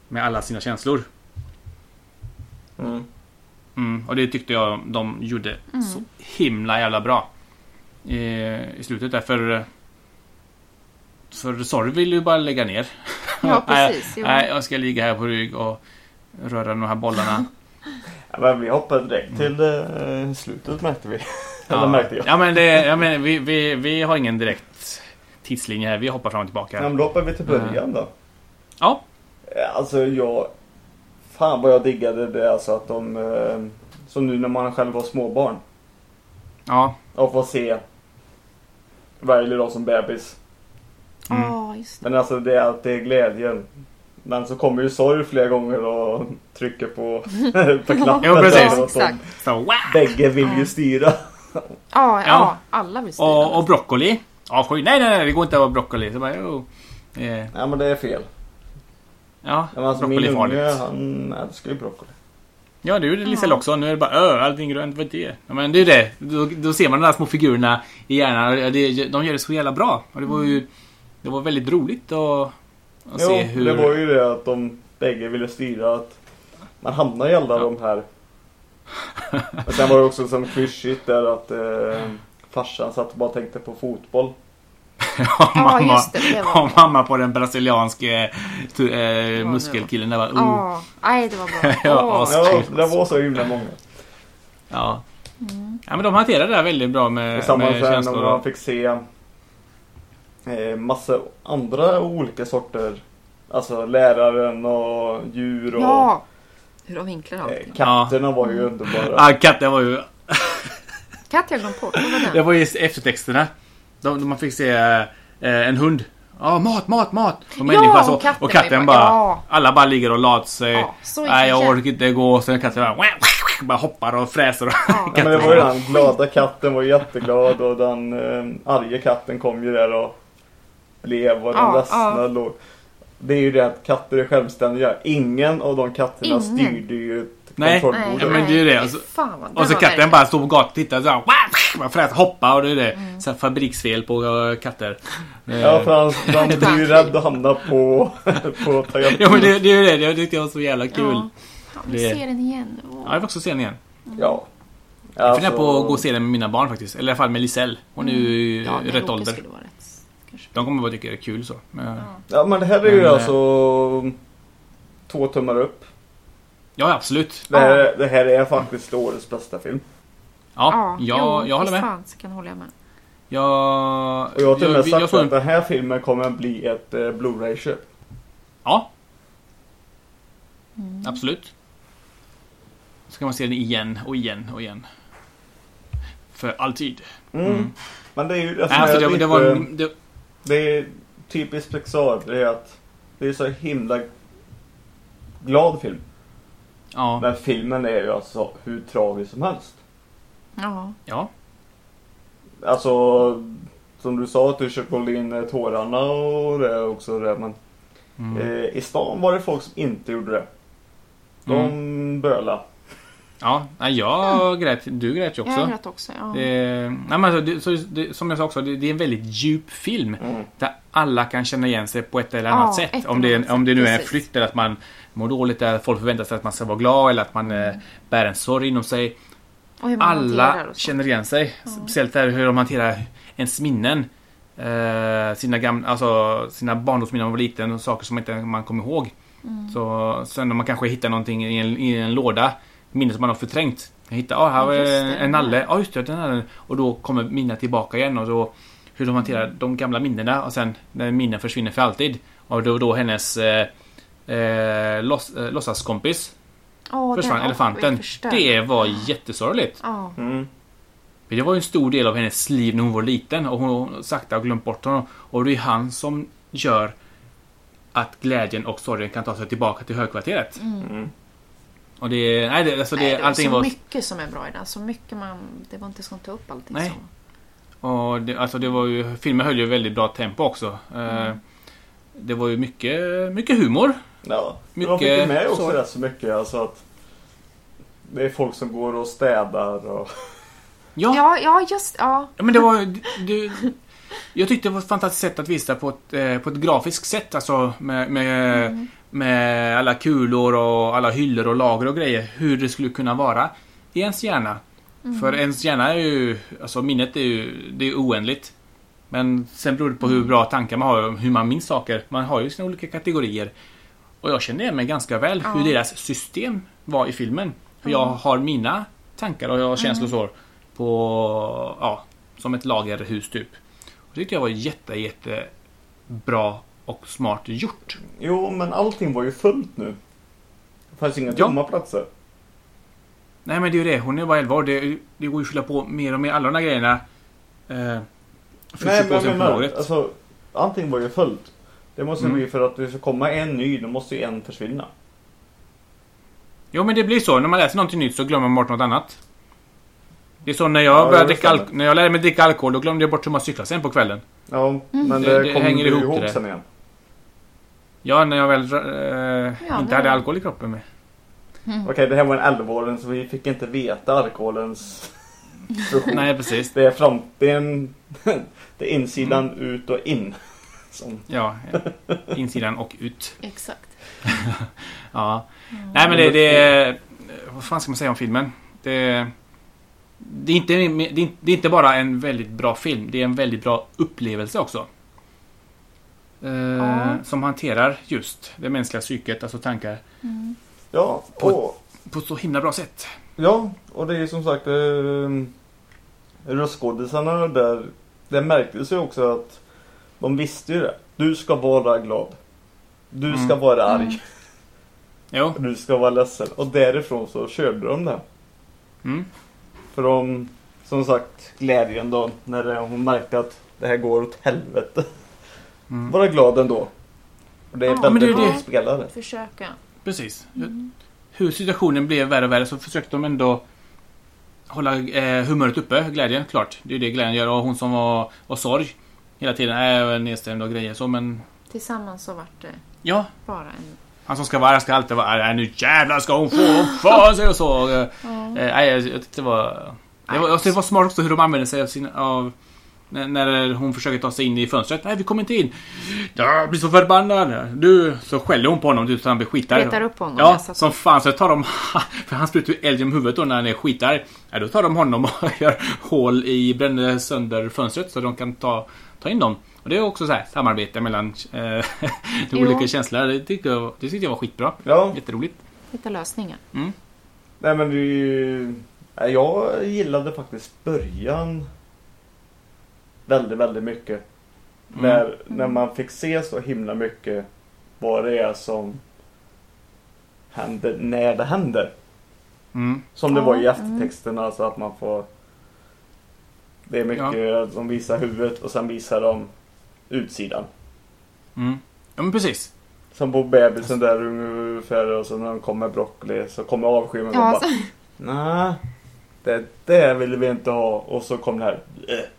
med alla sina känslor. Mm. Mm, och det tyckte jag de gjorde så himla jävla bra. I, I slutet där för... För sorg vill ju bara lägga ner. Ja, precis. Nej, jag ska ligga här på rygg och röra de här bollarna. Ja, men vi hoppade direkt till eh, slutet märkte vi. Eller märkte jag. Ja men, det, ja, men vi, vi, vi har ingen direkt tidslinje här. Vi hoppar fram och tillbaka. Ja, men då hoppar vi till början då. Ja. Eh, Alltså jag... Fan vad jag diggade det alltså att de... Eh, som nu när man själv var småbarn. Ja. Och får se Riley då som bebis. Mm. Det. Men alltså det är alltid glädjen. Men så kommer ju sorg flera gånger och trycker på, på knappen. Ja, precis. och. Så, wow. Bägge vill ju styra. Ja, ja, Ja. alla vill styra. och, och broccoli. Ja, sju. Nej, nej, nej, det går inte att vara broccoli. Så bara, jo. Eh, Ja men det är fel. ja, alltså, broccoli är min unge farligt. han älskar ju broccoli. Ja, det gjorde Lisel också. Nu är det bara öh, allting grönt, vad är det? Ja, men det är det. Då, då ser man de där små figurerna i hjärnan. Det, de gör det så jävla bra. Och det var ju det var väldigt roligt att, att Jo, se hur... det var ju det att de bägge ville styra att man hamnar i alla Ja. de här. Men sen var det också som klyschigt där att eh, farsan satt och bara tänkte på fotboll. Ja, Ja, mamma, just det, det var- ja, mamma på den brasilianske eh, muskelkillen. där var uh. Ja, nej det var bra. Ja, Ja, det var så himla många. Ja. ja, men de hanterade det där väldigt bra med, Och samma med sen när känslor. man och- fick se massa andra olika sorter. Alltså läraren och djur och Ja! Hur de vinklar eh, allting. katterna var ju underbara. Ja, katten var ju... Katt jag glömt bort. Vad var Det var ju eftertexterna. De, de man fick se eh, en hund. Ja, mat, mat, mat! Och människan så. och katten och katten bara- bara... ja. Alla bara ligger och lat sig. Ja, Nej, jag orkar inte gå. Så katten bara... Bara hoppar och fräser. Och Ja. Ja, men det var ju den glada katten var jätteglad och den eh, arga katten kom ju där och blev och den Ja, ledsna ja. låg. Det är ju det att katter är självständiga. Ingen av de katterna Ingen. styrde ju ett Nej. kontrollbord. Ja, men det är ju det, alltså. Fan vad, den Och så katten verkligen- bara stod på gatan och tittade så här, bara fräser, hoppa och det är det. Så här fabriksfel på eh, katter. Eh, Ja, för han, han blir ju rädd att hamna på, på tangentbordet. Ja men det, det är ju det, jag tyckte det var så jävla kul. Ja. Ja, vi Det- ser den igen. Åh. Ja, jag vill också se den igen. Ja. Jag funderar Alltså, på att gå och se den med mina barn faktiskt. Eller i alla fall med Liselle. Hon är ju Ja, när rätt ålder. Kanske. De kommer bara tycka det är kul så. Men, ja. Ja men det här är ju Men, eh, alltså två tummar upp. ja, absolut. Det här, det här är faktiskt årets bästa film. Ja, jag, jo, jag håller med. Fan, så kan hålla med. Jag... Och jag har till och med jag, jag sagt att en, den här filmen kommer att bli ett eh, Blu-ray-köp. Ja, Mm. absolut. Så kan man se den igen och igen och igen. För alltid. Mm. Mm. Men det är ju det som Nej, alltså, är det, lite, det var... Det, Det är typiskt Pixar. Det är att det är så himla glad film. ja, Men filmen är ju alltså hur tragisk som helst. Ja. ja. Alltså som du sa att du köpte in eh, tårarna och det också det. Men Mm. eh, i stan var det folk som inte gjorde det. De Mm. böla. Ja, jag grät. Du grät ju också. Jag grät också. Ja. Det, nej, men alltså, det, så, det, som jag sa också, det, det är en väldigt djup film. Mm. Där alla kan känna igen sig på ett eller Ja, annat ett sätt. Om det, annat om det nu är en flykt eller att man mår dåligt, eller att folk förväntar sig att man ska vara glad eller att man eh, Mm. bär en sorg inom sig. Alla känner igen sig. Speciellt där hur de hanterar ens minnen. Eh, sina, gamla, alltså, sina barndomsminnen när man var liten och saker som inte man kommer ihåg. Mm. Så sen när man kanske hittar någonting i en, i en låda, minnen som man har förträngt. Jag hittar, ah, här var en nalle, ja ah, just det, den här. Och då kommer minnena tillbaka igen och då hur de hanterar de gamla minnena och sen när minnen försvinner för alltid. Och då, då hennes eh, eh, loss, eh, låtsaskompis den- försvann, elefanten. Det var jättesorgligt. Ja. Mm. Det var ju en stor del av hennes liv när hon var liten och hon sakta har glömt bort honom. Och det är han som gör att glädjen och sorgen kan ta sig tillbaka till högkvarteret. Mm. Och det, nej, det, alltså det, Nej, det var allting så var... mycket som är bra i den. Så mycket man... Det var inte som att ta upp allting. Nej. Så. Och det, alltså det var ju, filmen höll ju väldigt bra tempo också. Eh, Mm. Det var ju mycket, mycket humor. Ja, mycket, de fick ju med också så. rätt så mycket. Alltså att det är folk som går och städar och... Ja, Ja, ja, just ja. Ja, men det var... Det, jag tyckte det var ett fantastiskt sätt att visa på ett, eh, på ett grafiskt sätt. Alltså med, med, Mm. Med alla kulor och alla hyllor och lager och grejer. Hur det skulle kunna vara i ens hjärna. Mm. För ens hjärna är ju... Alltså minnet är ju det är oändligt. Men sen beror det på hur bra tankar man har hur man minns saker. Man har ju sina olika kategorier. Och jag kände igen mig ganska väl Ja. hur deras system var i filmen. För jag har mina tankar och jag har känslor så på... Ja, som ett lagerhus typ. Och det tyckte jag var jätte, jätte bra och smart gjort. Jo, men allting var ju fullt nu. Det fanns inga Ja. tomma platser. Nej men det är ju det, hon är bara 11 år. Det, det går ju att fylla på mer och mer. Alla de här grejerna eh, fylls ju Nej, på men sen på lagret. alltså, allting var ju fullt. Det måste Mm. bli för att det ska komma en ny, då måste ju en försvinna. Jo men det blir så. När man läser någonting nytt så glömmer man bort något annat. Det är så när jag, Ja, dricka när jag lärde mig dricka alkohol då glömde jag bort hur man cyklar sen på kvällen. Ja, men Det- det, det kommer hänger ihop ihop, det där. sen igen. Ja, när jag väl eh, Ja, inte det- hade alkohol i kroppen med. Okej, det här var en 11-åring så vi fick inte veta alkoholens. Nej, precis. Det är fram... Det är, insidan ut och in. Som, Ja, insidan och ut. Exakt. Ja. Nej men det, det är... Vad fan ska man säga om filmen? Det, det, är inte, det, är, inte- det är inte bara en väldigt bra film. Det är en väldigt bra upplevelse också. Eh, Ja. Som hanterar just det mänskliga psyket, alltså tankar, ja, På- och, på ett så himla bra sätt. ja, och det är som sagt... Eh, röstskådisarna där, det märktes ju också att de visste ju det. Du ska vara glad. Du ska Mm. vara arg. Jo. Du ska vara ledsen. Och därifrån så körde de det. Mm. För de, som sagt, glädjen då när hon märkte att det här går åt helvete. Mm. Vara glad ändå. Och det är Ja, väldigt bra det. spelare. Försöka. Precis. Hur situationen blev värre och värre så försökte de ändå hålla eh, humöret uppe, glädjen klart. Det är det glädjen gör och hon som var, var sorg hela tiden är nedstämd och grejer så men Tillsammans så vart det ja. bara en... Han som ska vara arg ska alltid vara arg. Nej, Nu jävlar ska hon få för sig och så. Eh, Ja. Nej, jag, jag tyckte det var... Det var, det var smart också hur de använde sig av sin... Av, när, när hon försöker ta sig in i fönstret. Nej, vi kommer inte in. Jag blir så förbannad. Du, så skäller hon på honom tills han blir skitarg. Retar upp honom. Ja, Jag satt- som fan. Så tar de... För han sprutar ju eld genom huvudet då när han är skitarg. Ja, då tar de honom och gör hål i... Bränner sönder fönstret så de kan ta, ta in dem. Och det är också så här samarbete mellan eh, de Jo. olika känslorna. Det tyckte jag, det tyckte jag var skitbra. Ja, Jätteroligt. Hitta lösningar. Mm. nej men det är ju... nej, Jag gillade faktiskt början väldigt, väldigt mycket. Mm. När, när man fick se så himla mycket vad det är som händer när det händer. Mm. Som det Ja, var i mm. eftertexterna, alltså att man får... Det är mycket, de visar huvudet och sen visar de utsidan. Mm. Ja men precis. Som på bebisen där ungefär och så när de kommer broccoli så kommer avskymningen Ja, och bara alltså, Nej, det där ville vi inte ha och så kom det här. "Äh."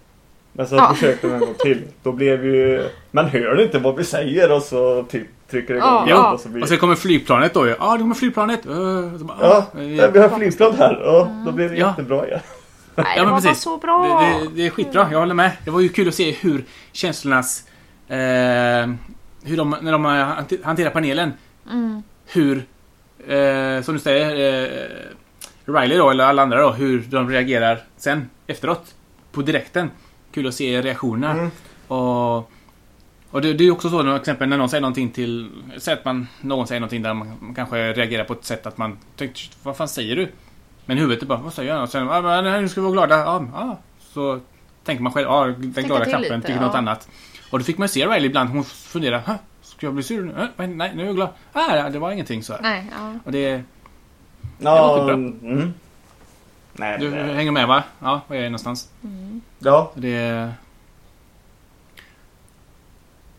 Men så Ja. försökte de en gång till. Då blev ju... Man hör inte vad vi säger och så typ trycker det igång Ja, igen ja. och så blir Och sen kommer flygplanet då ju. Ja, det kommer flygplanet. Uh, så bara, Ja, ah, ja, vi har flygplan här och då blir det Ja. jättebra igen. nej, Ja, det men var precis. så bra. Det, det, det är skitbra, jag håller med. Det var ju kul att se hur känslornas... Eh, hur de, när de hanterar panelen. Mm. Hur, eh, som du säger, eh, Riley då, eller alla andra då, hur de reagerar sen, efteråt. På direkten. Kul att se reaktionerna. Mm. Och, och det, det är också så till exempel när någon säger någonting till... Säg att man, någon säger någonting där man, kanske reagerar på ett sätt att man tänkte Vad fan säger du? Men huvudet är bara, vad säger jag? Och sen, ah, men, nu ska vi vara glada. Ja, ja. Så tänker man själv, ja, den glada knappen, lite, tycker ja. något annat. Och då fick man se Riley ibland, hon funderar, "Hä? ska jag bli sur nu? Äh, nej, nu är jag glad. Ah, det var ingenting så här. Nej, ja. Och det, var Ja, skitbra. mm. Nej, du nej. hänger med va? Ja, var är jag någonstans? Mm. Ja, Det...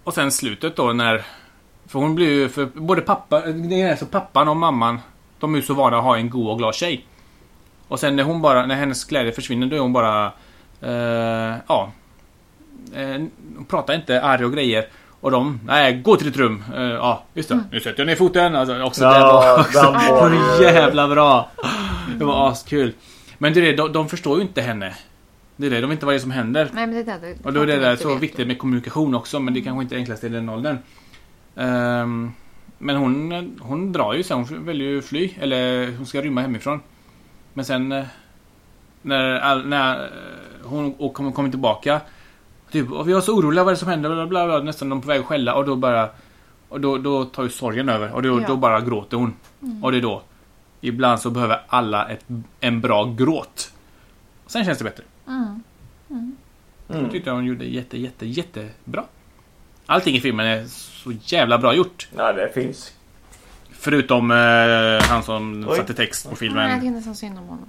Och sen slutet då när... För hon blir ju... För både pappa... Det är så pappan och mamman. De är ju så vana att ha en god och glad tjej. Och sen när hon bara... När hennes glädje försvinner då är hon bara... Eh, ja. Eh, hon pratar inte arg och grejer. Och de... Nej, gå till ditt rum. Eh, ja, just det. Nu sätter jag ner foten. Alltså, också Ja, det var också den var- jävla bra. Det var askul. Men det är det, de, de förstår ju inte henne. Det är det, de vet inte vad det är som händer. Nej, men det är det. Och då är det där så viktigt med kommunikation också, men det kanske inte är enklast i den åldern. Ehm, men hon, hon drar ju sen, hon väljer ju fly, eller hon ska rymma hemifrån. Men sen eh, när, all, när eh, hon och kommer, kommer tillbaka, typ, och vi var så oroliga, vad är det som händer? Bla, bla, bla, nästan de är på väg att skälla och då bara och då, då tar ju sorgen över och då, Ja. då bara gråter hon. Och det är då Ibland så behöver alla ett, en bra gråt. Sen känns det bättre. Mm. Jag mm. tyckte hon gjorde jätte, jätte, jättebra. Allting i filmen är så jävla bra gjort. ja, det finns. Förutom eh, han som Oj. satte text på Nej, jag filmen. tycker inte så synd om honom.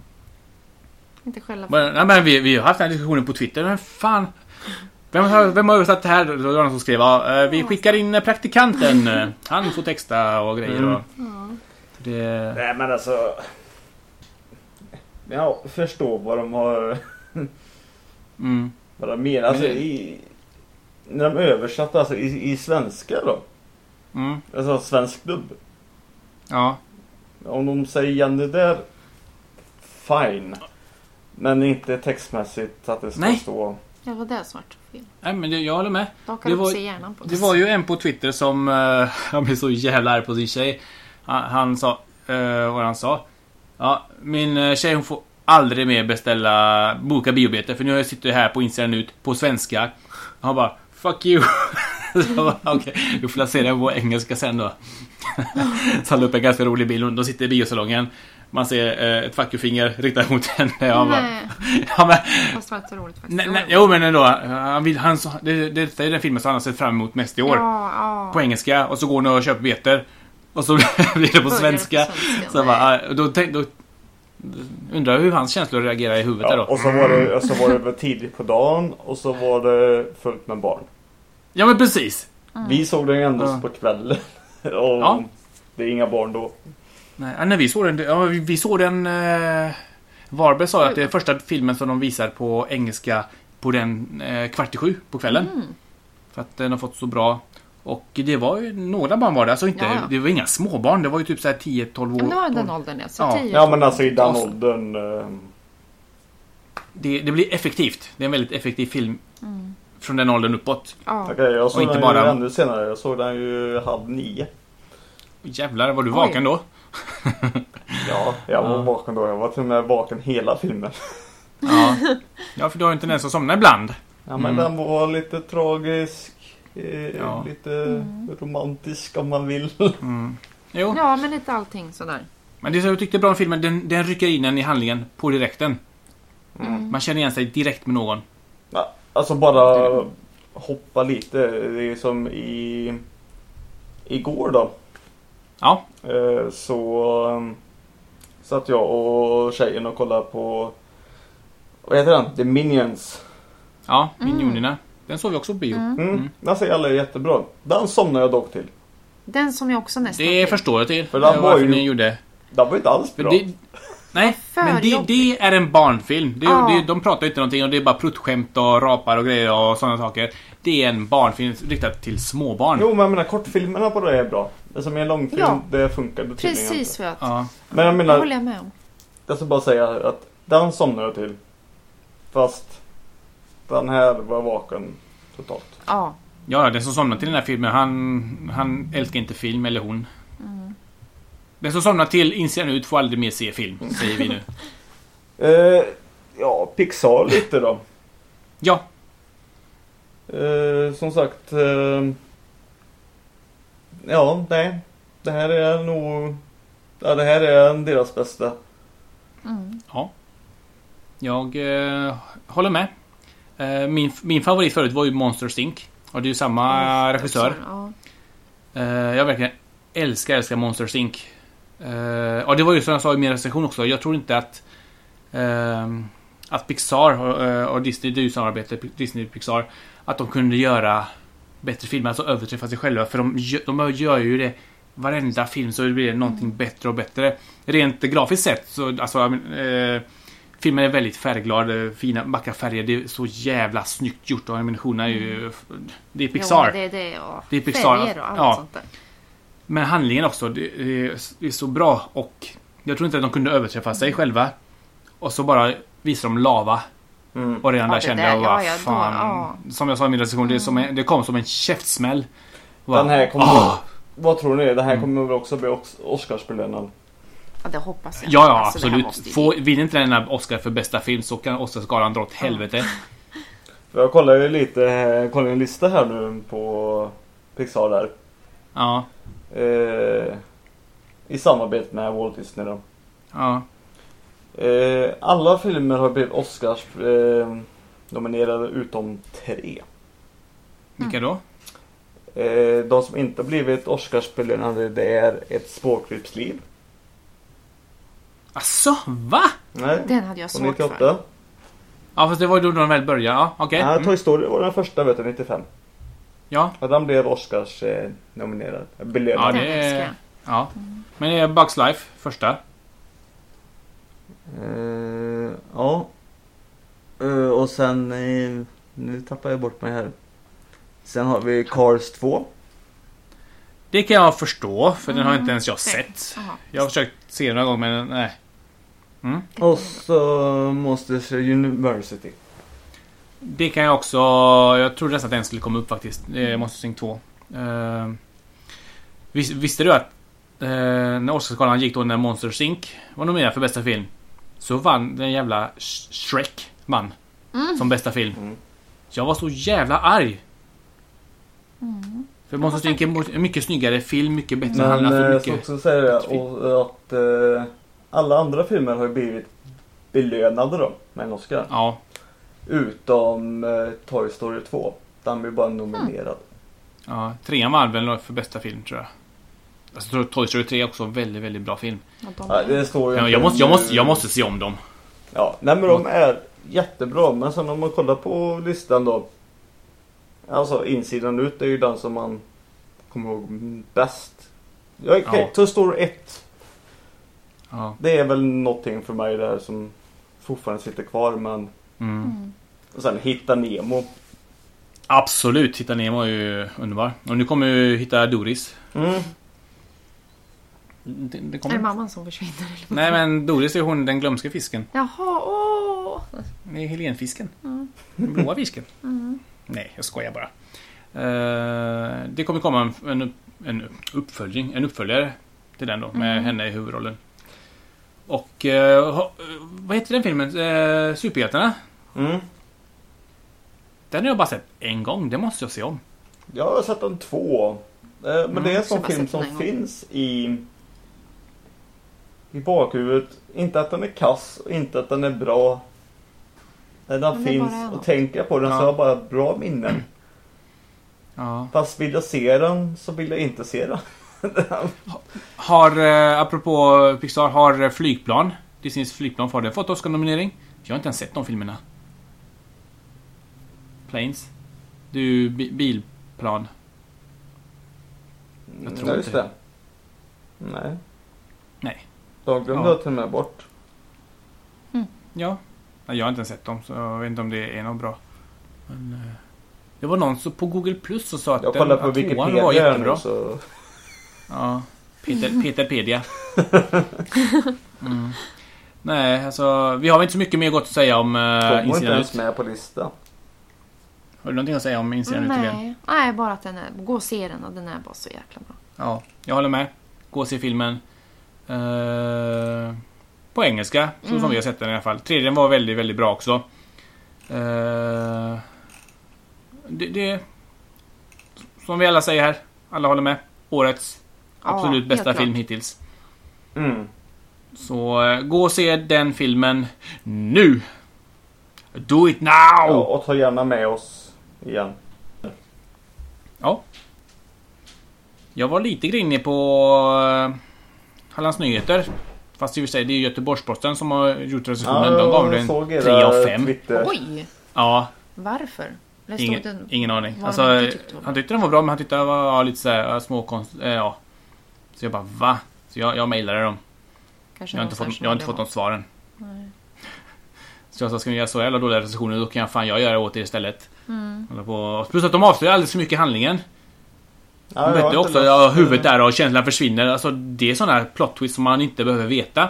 Inte för Men, nej, men vi, vi har haft den här diskussionen på Twitter. Men fan. Vem har, vem har översatt det här? Det var någon som skrev ja, eh, vi skickar in praktikanten. Han får texta och grejer. Och, det, Nej men alltså. Jag förstår vad de har mm, vad de menar. Alltså, Men det- i, när de översatte alltså i, i svenska då. mm, Alltså svensk dubb. ja. Om de säger igen det där. Fine. Men inte textmässigt att det ska Nej. stå. Ja, var det svart film? Nej, men det, jag håller med. Då kan Det var- se hjärnan på Det var ju en på Twitter som... Uh, han blev så jävla arg på sin tjej. Han, han sa... Uh, vad han sa? Ja, min eh, tjej hon får aldrig mer beställa... Boka biobiljetter för nu har jag sitter här på Instagram ut på svenska. Han bara... Fuck you. Okej, du får placera den på engelska sen då. Så han upp en ganska rolig bild. De sitter i biosalongen. Man ser eh, ett fuck you-finger riktat mot henne. Jag bara, Nej, ja, men, fast det var inte roligt faktiskt. nej, nej, jo men ändå. Han vill, han, sa- det, det är den filmen som han har sett fram emot mest i år Ja, ja. på engelska och så går ni och köper biljetter. Och så blir det på svenska. på svenska, Så bara, ah, då, tänk, då undrar jag hur hans känslor reagerar i huvudet Ja, då. och så var det, och så var det väl tidigt på dagen och så var det fullt med barn. Ja men precis. Vi såg den ju ändå Ja. på kvällen. Och Ja. det är inga barn då. Nej, när vi såg den, ja, vi, vi såg den... Eh, Varberg sa att det är första filmen som de visar på engelska på den eh, kvart i sju på kvällen. Mm. För att den har fått så bra. Och det var ju några barn var det, alltså inte, Ja, det var inga småbarn. Det var ju typ såhär 10-12 år. Men det var den åldern jag så Ja. 10 Ja men alltså i den åldern. eh, det, det blir effektivt. Det är en väldigt effektiv film. Mm. Från den åldern uppåt. Ja. Okej, jag såg inte den bara- ju ännu senare. Jag såg den ju halv nio. Jävlar, var du Oj. vaken då? Ja, jag var Ja. vaken då. Jag var till och med vaken hela filmen. Ja. ja, för du har ju en tendens att somna ibland. Ja men Mm. den var lite tragisk. Eh, Ja. Lite Mm. romantisk om man vill. Mm. Jo, ja, men inte allting sådär. men det som jag tyckte bra om filmen, den, den rycker in en i handlingen på direkten. Mm. Man känner igen sig direkt med någon. Ja, alltså bara hoppa lite. Det är som i... Igår då. Ja, Eh, så um, satt jag och tjejen och kollade på vad heter den? The Minions. ja, Mm. Den såg vi också på bio. Mm. Mm. Mm. Den säger alla är jättebra. Den somnade jag dock till. Den som jag också nästan Det fick. förstår jag till. För den var ju- ni gjorde. Den var inte alls bra. det, nej, För men det, det är en barnfilm. Det, Ja. det, de pratar inte någonting och det är bara pruttskämt och rapar och grejer och sådana saker. Det är en barnfilm riktad till småbarn. Jo men jag menar kortfilmerna på det är bra. Det som är en långfilm, Ja. det funkar det tydligen Precis inte. för att... Ja. Men jag Det menar, håller jag med om. jag ska bara säga att den somnade jag till. Fast den här var vaken totalt. Ja. Ja, den som somnar till den här filmen, han, han älskar inte film, eller hon. Mm. Den som somnar till inser ut får aldrig mer se film, säger vi nu. Eh, ja, Pixar lite då. Ja, Eh, som sagt. Eh, ja, nej. Det här är nog... Ja, det här är deras bästa. Mm. jag eh, håller med. Eh, min, min favorit förut var ju Monster Inc. Och det är ju samma regissör. Ja. Eh, jag verkligen älskar, älskar Monsters Inc. Eh, och det var ju som jag sa i min recension också. Jag tror inte att ehm, att Pixar och, och Disney, det är ju samarbete, Disney och Pixar, att de kunde göra bättre filmer, alltså överträffa sig själva. För de, de gör ju det varenda film så blir det någonting bättre och bättre. Rent grafiskt sett så, alltså, eh, filmen är väldigt färgglad, eh, fina, vackra färger. Det är så jävla snyggt gjort och animationerna är ju... Det är Pixar. Jo, det är det och Det är Pixar, färger och allt ja. sånt där. Men handlingen också, det är, det är så bra och jag tror inte att de kunde överträffa sig själva. Och så bara visar de lava Mm. och redan Ja, där det kände där, jag bara ja, ja, då, fan. ja. Som jag sa i min recension, det, är som en, det kom som en käftsmäll. Och Den bara, här kommer... "Ah!" Vad tror ni? Det här Mm. kommer väl också bli Os- Oscarsbelönad? Ja, det hoppas jag. Ja, ja Alltså, absolut. Få, vinner inte den här Oscar för bästa film så kan Oscarsgalan dra åt helvete. För jag kollar ju lite, jag kollar en lista här nu på Pixar där. Ja, Eh, I samarbete med Walt Disney då. ja. Eh, alla filmer har blivit Oscars eh, nominerade utom tre. Vilka då? Eh, de som inte blivit Oscarsbelönade det är Ett spårkrypsliv. Asså, va? Nej, Den hade jag svårt 98. för. Ja, fast det var ju då de väl började. Ja, okej. Ja, Mm. Toy Story var den första vet du, 95. Ja, Och den blev Oscars eh, nominerad. Belönad. Ja, Den det älskar är... jag. ja. Men det är Bugs Life, första. Eh, ja. Eh, och sen... eh, nu tappar jag bort mig här. Sen har vi Cars 2. Det kan jag förstå, för den har inte ens jag okej. sett. Jaha. Jag har försökt se den några gånger, men nej. Och så Monsters University. Det kan jag också... Jag trodde nästan att den skulle komma upp faktiskt. Det måste Sing 2. Uh, vis, visste du att eh, när Oscarsgalan gick då när Monsters Inc var nominerad för bästa film så vann den jävla Sh- Shrek vann som bästa film. Mm. Jag var så jävla arg. För Monsters Inc är en mycket snyggare film, mycket bättre Men eh, för jag ska mycket. också säga det, och, att eh, alla andra filmer har ju blivit belönade då med en Oscar. Ja, Utom eh, Toy Story 2. Den blir bara nominerad. ja. Trean vann väl för bästa film tror jag. Alltså, jag tror Toy Story 3 är också en väldigt, väldigt bra film. Ja, de- Ja, det står ju Jag, måste, jag, måste, jag måste se om dem. Ja, nej men de är jättebra. Men sen om man kollar på listan då. Alltså insidan ut är ju den som man kommer ihåg bäst. Ja, okej, Ja. Toy Story 1. Ja. Det är väl någonting för mig där som fortfarande sitter kvar. Men Mm. Mm. och sen Hitta Nemo. Absolut, Hitta Nemo är ju underbar. Och nu kommer ju Hitta Doris. Mm. Det, det Är det kommer... mamman som försvinner? Nej men Doris är hon den glömska fisken. Jaha, åh! Det är Helenfisken. Mm. Den blåa fisken. Mm. Nej, jag skojar bara. Eh, det kommer komma en, en, en uppföljning, en uppföljare till den då, med Mm. henne i huvudrollen. Och ha, vad heter den filmen? Uh, Superhjältarna? Mm. Den har jag bara sett en gång, det måste jag se om. Jag har sett den två. Men Mm. det är en Så sån film som finns i i bakhuvudet. Inte att den är kass och inte att den är bra. Nej, den det finns bara och tänker jag på den så Ja. har jag bara bra minnen. Ja. Fast vill jag se den så vill jag inte se den. Har, eh, apropå Pixar, har flygplan, Disneys flygplan, har den fått Oscar-nominering? Jag har inte ens sett de filmerna. Planes. Det ju bi- bilplan. Jag tror ja, just inte. det. Nej. Nej. De glömde Ja. jag till och med bort. Ja. Nej, Jag har inte ens sett dem, så jag vet inte om det är något bra. Men, eh, det var någon som på Google Plus som sa att Jag den kollar på att tvåan Wikipedia var jättebra. nu så... Ja. Peter, Peterpedia. Mm. Nej, alltså vi har väl inte så mycket mer gott att säga om uh, var inte insidan ens ut. med på listan. Har du någonting att säga om insidan ut igen? Nej. Nej, bara att den är... Gå och se den och den är bara så jäkla bra. Ja, jag håller med. Gå och se filmen. Eh, på engelska, så som Mm. vi har sett den i alla fall. Tredje var väldigt, väldigt bra också. Eh, det, det... Som vi alla säger här, alla håller med. Årets Ja, absolut helt bästa klart. film hittills. Mm. Så eh, gå och se den filmen nu! Do it now! Ja, och ta gärna med oss igen. Ja. Jag var lite grinig på uh, Hallands Nyheter. Fast i och för sig, det är Göteborgs-Posten som har gjort recensionen. De gav den såg era 3 av 5. Twitter. Oj! Ja, Varför? Det ingen, den- ingen aning. Alltså, de inte tyckte han tyckte den var bra, men han tyckte det var ja, lite såhär ja, småkonst... Eh, ja. Så jag bara, va? Så jag, jag mejlade dem. Kanske Jag har inte fått, jag har inte fått något svar än. Nej. Så jag sa, ska ni göra så jävla dåliga recensioner, då kan jag fan jag göra åt er istället. Mm. På. Plus att de avslöjar alldeles för mycket handlingen. Ja, ju inte också ja, huvudet där och känslan försvinner. Alltså, det är sådana här plot twists som man inte behöver veta.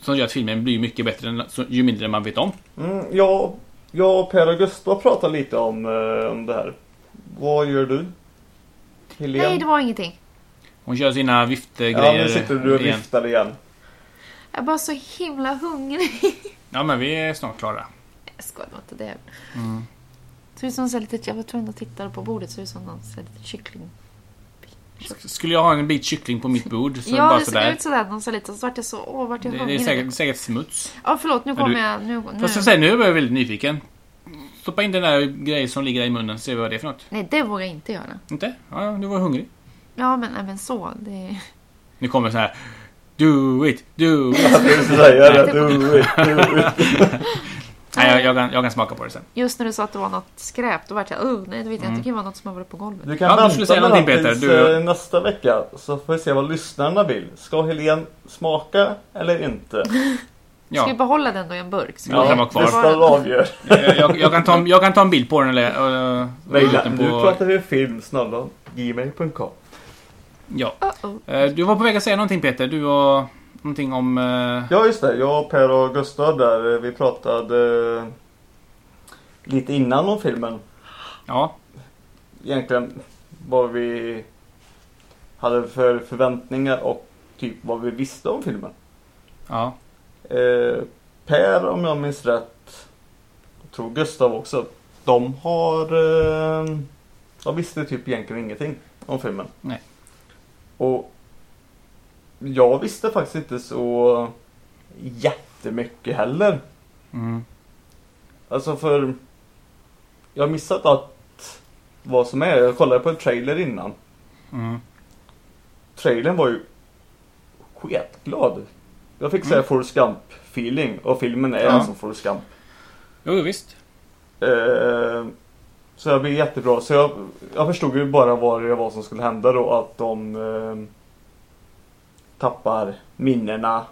Som gör att filmen blir mycket bättre än, ju mindre man vet om. Mm, jag, jag och Per Augusta pratade lite om, eh, om det här. Vad gör du? Helene? Nej, det var ingenting. Hon kör sina ja, viftgrejer nu sitter du och igen. viftar igen. Jag är bara så himla hungrig. Ja, men vi är snart klara. Jag skojar bara inte det. Mm. Ut som lite, jag var tvungen att titta på bordet, ser ut som någon lite kyckling. Sk- Skulle jag ha en bit kyckling på mitt bord så ja, bara det såg sådär. ut sådär. Någon så lite, så vart jag så, åh, vart jag Det, det, hungrig. är säkert, säkert smuts. Ja, förlåt, nu kommer du- jag. Nu, nu. Fast jag säger, nu är jag väldigt nyfiken. Stoppa in den där grejen som ligger där i munnen, se vad det är för något. Nej, det vågar jag inte göra. Inte? Ja, du var hungrig. Ja, men, nej, men så. Det... Nu kommer så här. Do it, do it. Jag skulle säga det. Du, du, Nej, jag, jag, kan, jag kan smaka på det sen. Just när du sa att det var något skräp, då vart jag oh, nej det vet jag inte. Det kan ju vara något som har varit på golvet. Du kan Ja, du vänta skulle säga med någonting, Peter. tills Du- eh, nästa vecka. Så får vi se vad lyssnarna vill. Ska Helen smaka eller inte? Ska vi Ja. behålla den då i en burk? Ska Ja, vi den var kvar. avgör. Jag, jag, jag, kan ta, en- jag kan ta en bild på den eller... Uh, Mejla. den Nu på, pratar vi film snälla. Gmail.com. ja. Uh-oh. Eh, Du var på väg att säga någonting Peter. Du var någonting om... eh, Ja just det, jag, Per och Gustav där, eh, vi pratade eh, lite innan om filmen. Ja. Egentligen vad vi hade för förväntningar och typ vad vi visste om filmen. Ja. Eh, per om jag minns rätt, jag tror Gustav också, de har... Eh, de visste typ egentligen ingenting om filmen. Nej. Och jag visste faktiskt inte så jättemycket heller. Mm. Alltså för jag har missat att vad som är. Jag kollade på en trailer innan. Mm. Trailern var ju sketglad. Jag fick säga Mm. Forrest Gump feeling och filmen är Ja. alltså Forrest Gump. Jo, visst. Eh, så jag blev jättebra. Så jag, jag förstod ju bara vad det var som skulle hända då. Att de eh, tappar minnena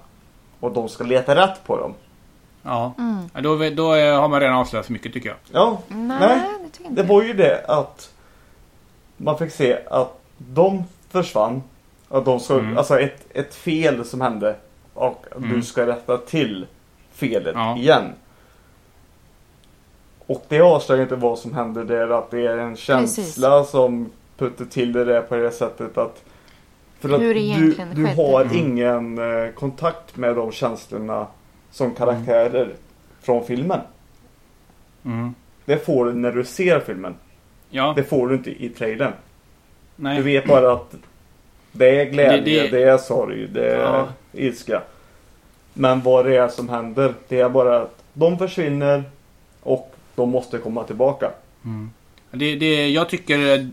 och de ska leta rätt på dem. Ja. Mm. Ja, Då, då har man redan avslöjat för mycket tycker jag. Ja, Nej, Nej, det det var ju det att man fick se att de försvann. Att de ska, Mm. Alltså ett, ett fel som hände. Och Mm. du ska rätta till felet Ja. igen. Och det avslöjar inte vad som händer där. Att det är en känsla som puttar till det där på det sättet att för att Hur det du, du har Mm. ingen eh, kontakt med de känslorna som karaktärer från filmen. Mm. Det får du när du ser filmen. Ja. Det får du inte i trailern. Nej. Du vet bara att det är glädje, Det- det, det- är sorg, det är Ja. ilska. Men vad det är som händer, det är bara att de försvinner och de måste komma tillbaka. Mm. Det, det, jag tycker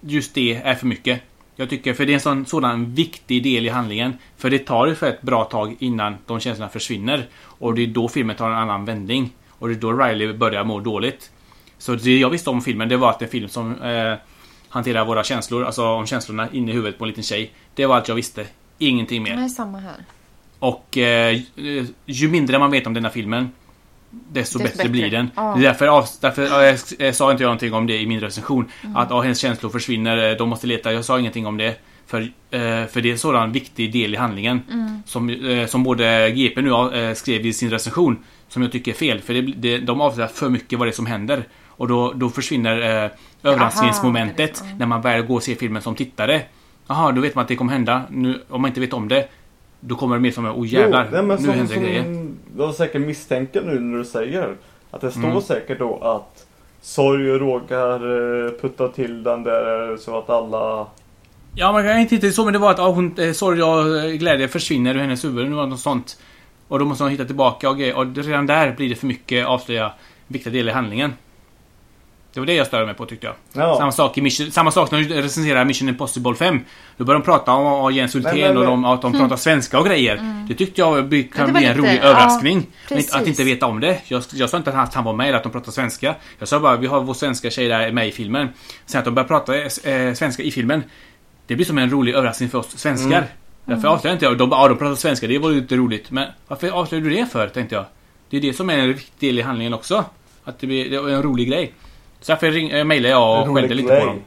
just det är för mycket. Jag tycker, för det är en sån, sådan viktig del i handlingen. För det tar ju för ett bra tag innan de känslorna försvinner. Och det är då filmen tar en annan vändning. Och det är då Riley börjar må dåligt. Så det jag visste om filmen, det var att det är en film som eh, hanterar våra känslor, alltså om känslorna inne i huvudet på en liten tjej. Det var allt jag visste. Ingenting mer. Nej, samma här. Och eh, ju mindre man vet om denna filmen Desto, Desto bättre, bättre. blir den. Är Därför, därför eh, eh, sa inte jag någonting om det i min recension. Att ah, hennes känslor försvinner, eh, de måste leta. Jag sa ingenting om det. För, eh, för det är en sådan viktig del i handlingen. Som, eh, som både GP nu skrev i sin recension. Som jag tycker är fel. För det, det, de avslöjar för mycket vad det är som händer. Och då, då försvinner eh, överraskningsmomentet. Aha, när man börjar gå och se filmen som tittare. Jaha, då vet man att det kommer hända. Nu, om man inte vet om det. Då kommer det mer som oh jävlar, Jo, nej, nu som, händer det grejer. som jag säkert misstänker nu när du säger att det står Mm. säkert då att sorg råkar eh, putta till den där så att alla Ja, man kan inte inte så, men det var att ah, hon, eh, sorg och eh, glädje försvinner ur hennes huvud. Det var något sånt. Och då måste hon hitta tillbaka och. Och redan där blir det för mycket avslöja viktiga delar i handlingen. Det var det jag störde mig på tyckte jag. Ja. Samma, sak i Mission, samma sak när de recenserar Mission Impossible 5. Då började de prata om om Jens Hultén Men, men, och de, att de pratar svenska och grejer. Det tyckte jag bli- kan Mm. bli en lite- rolig ja, överraskning. Precis. att inte veta om det. Jag, jag sa inte att han var med eller att de pratar svenska. Jag sa bara vi har vår svenska tjej där med i filmen. Sen att de börjar prata eh, svenska i filmen. Det blir som en rolig överraskning för oss svenskar. Mm. Därför avslöjade inte jag. De bara, ja, de pratar svenska, det var ju inte roligt. Men varför avslöjade du det för, tänkte jag. Det är det som är en viktig del i handlingen också. Att det blir det är en rolig grej. Så därför ring, äh, mejlade jag och skällde lite på dem.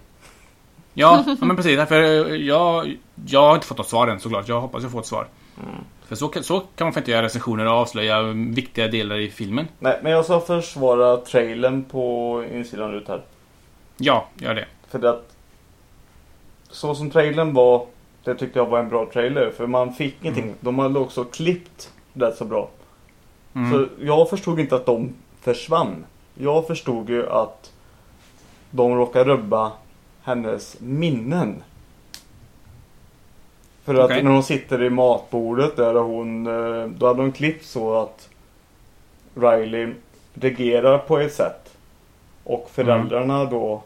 Ja, ja men precis. Därför, jag, jag har inte fått något svar än såklart. Jag hoppas jag får ett svar. Mm. För så, så kan man inte göra recensioner och avslöja mm, viktiga delar i filmen. Nej, men jag ska försvara trailern på insidan ut här. Ja, gör det. För att så som trailern var, det tyckte jag var en bra trailer. För man fick ingenting. De hade också klippt rätt så bra. Mm. Så jag förstod inte att de försvann. Jag förstod ju att de råkade rubba hennes minnen. För att när hon sitter i matbordet där hon, eh, då hade de klippt så att Riley reagerar på ett sätt. Och föräldrarna då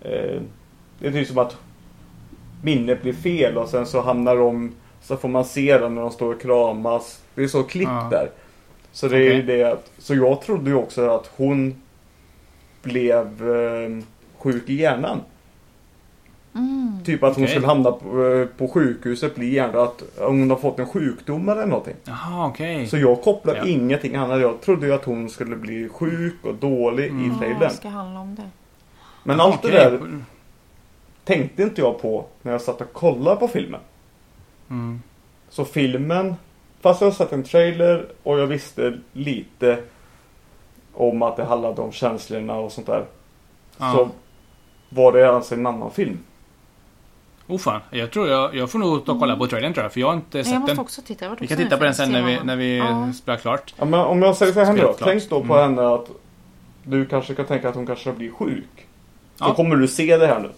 eh, Det är typ som att minnet blir fel och sen så hamnar de Så får man se dem när de står och kramas. Det är så klippt Ja. där. Så det är ju Okej. det att, så jag trodde ju också att hon blev eh, sjuk i hjärnan. Mm. Typ att hon Okej. skulle hamna på, eh, på sjukhuset, bli hjärndöd, att hon har fått en sjukdom eller någonting. Jaha, okej. Så jag kopplade Ja. ingenting annat. Jag trodde ju att hon skulle bli sjuk och dålig Mm. i trailern. det ska handla om det. Men allt det Okej. där tänkte inte jag på när jag satt och kollade på filmen. Mm. Så filmen, fast jag sett en trailer och jag visste lite om att det handlade om känslorna och sånt där. Ja. Så var det alltså en annan film. Oh fan, jag tror jag, jag får nog ta och kolla på trailern tror jag, för jag har inte jag sett måste den. också titta. Jag Vi kan titta på den sen när vi, när vi Ja. spelar klart. Ja, men om jag säger så här då. Tänk då på Mm. henne att du kanske kan tänka att hon kanske blir sjuk. Ja. Då kommer du se det här nu.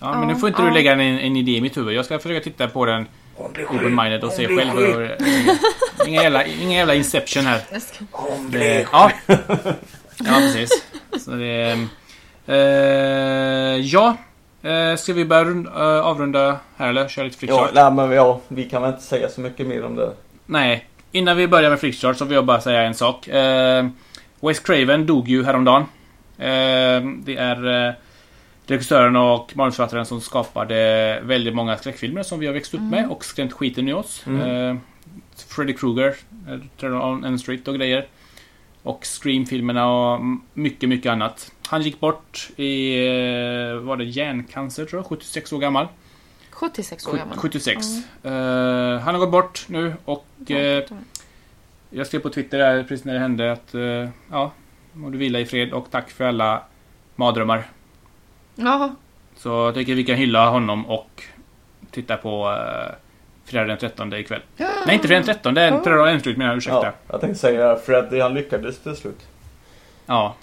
Ja, men Ja, nu får inte ja. du lägga en, en idé i mitt huvud. Jag ska försöka titta på den Hon blir open-minded och Hon se blir själv. sjuk. hur- Inga jävla, inga jävla inception här. Hon Det, blir ja. ja, precis. Så det, eh, ja, eh, ska vi börja eh, avrunda här eller köra lite Ja, flickchart? nej, men ja, vi kan väl inte säga så mycket mer om det. Nej, innan vi börjar med flickchart så vill jag bara säga en sak. Eh, Wes Craven dog ju häromdagen. Eh, det är eh, regissören och manusförfattaren som skapade väldigt många skräckfilmer som vi har växt upp med och skrämt skiten ur oss. Mm. Eh, Freddy Krueger, eh, Terror on Elm Street och grejer. Och Scream-filmerna och mycket, mycket annat. Han gick bort i, eh, var det hjärncancer tror jag, 76 år gammal. 76 år gammal. 76. Eh, han har gått bort nu och eh, jag skrev på Twitter där precis när det hände att eh, ja, må du vila i fred och tack för alla mardrömmar. Ja, Så jag tycker vi kan hylla honom och titta på uh, fredag den 13 ikväll. Nej, inte fredag den 13, det är on Elm Street menar jag, ursäkta. Ja, jag tänkte säga Freddy, han lyckades till slut. Ja.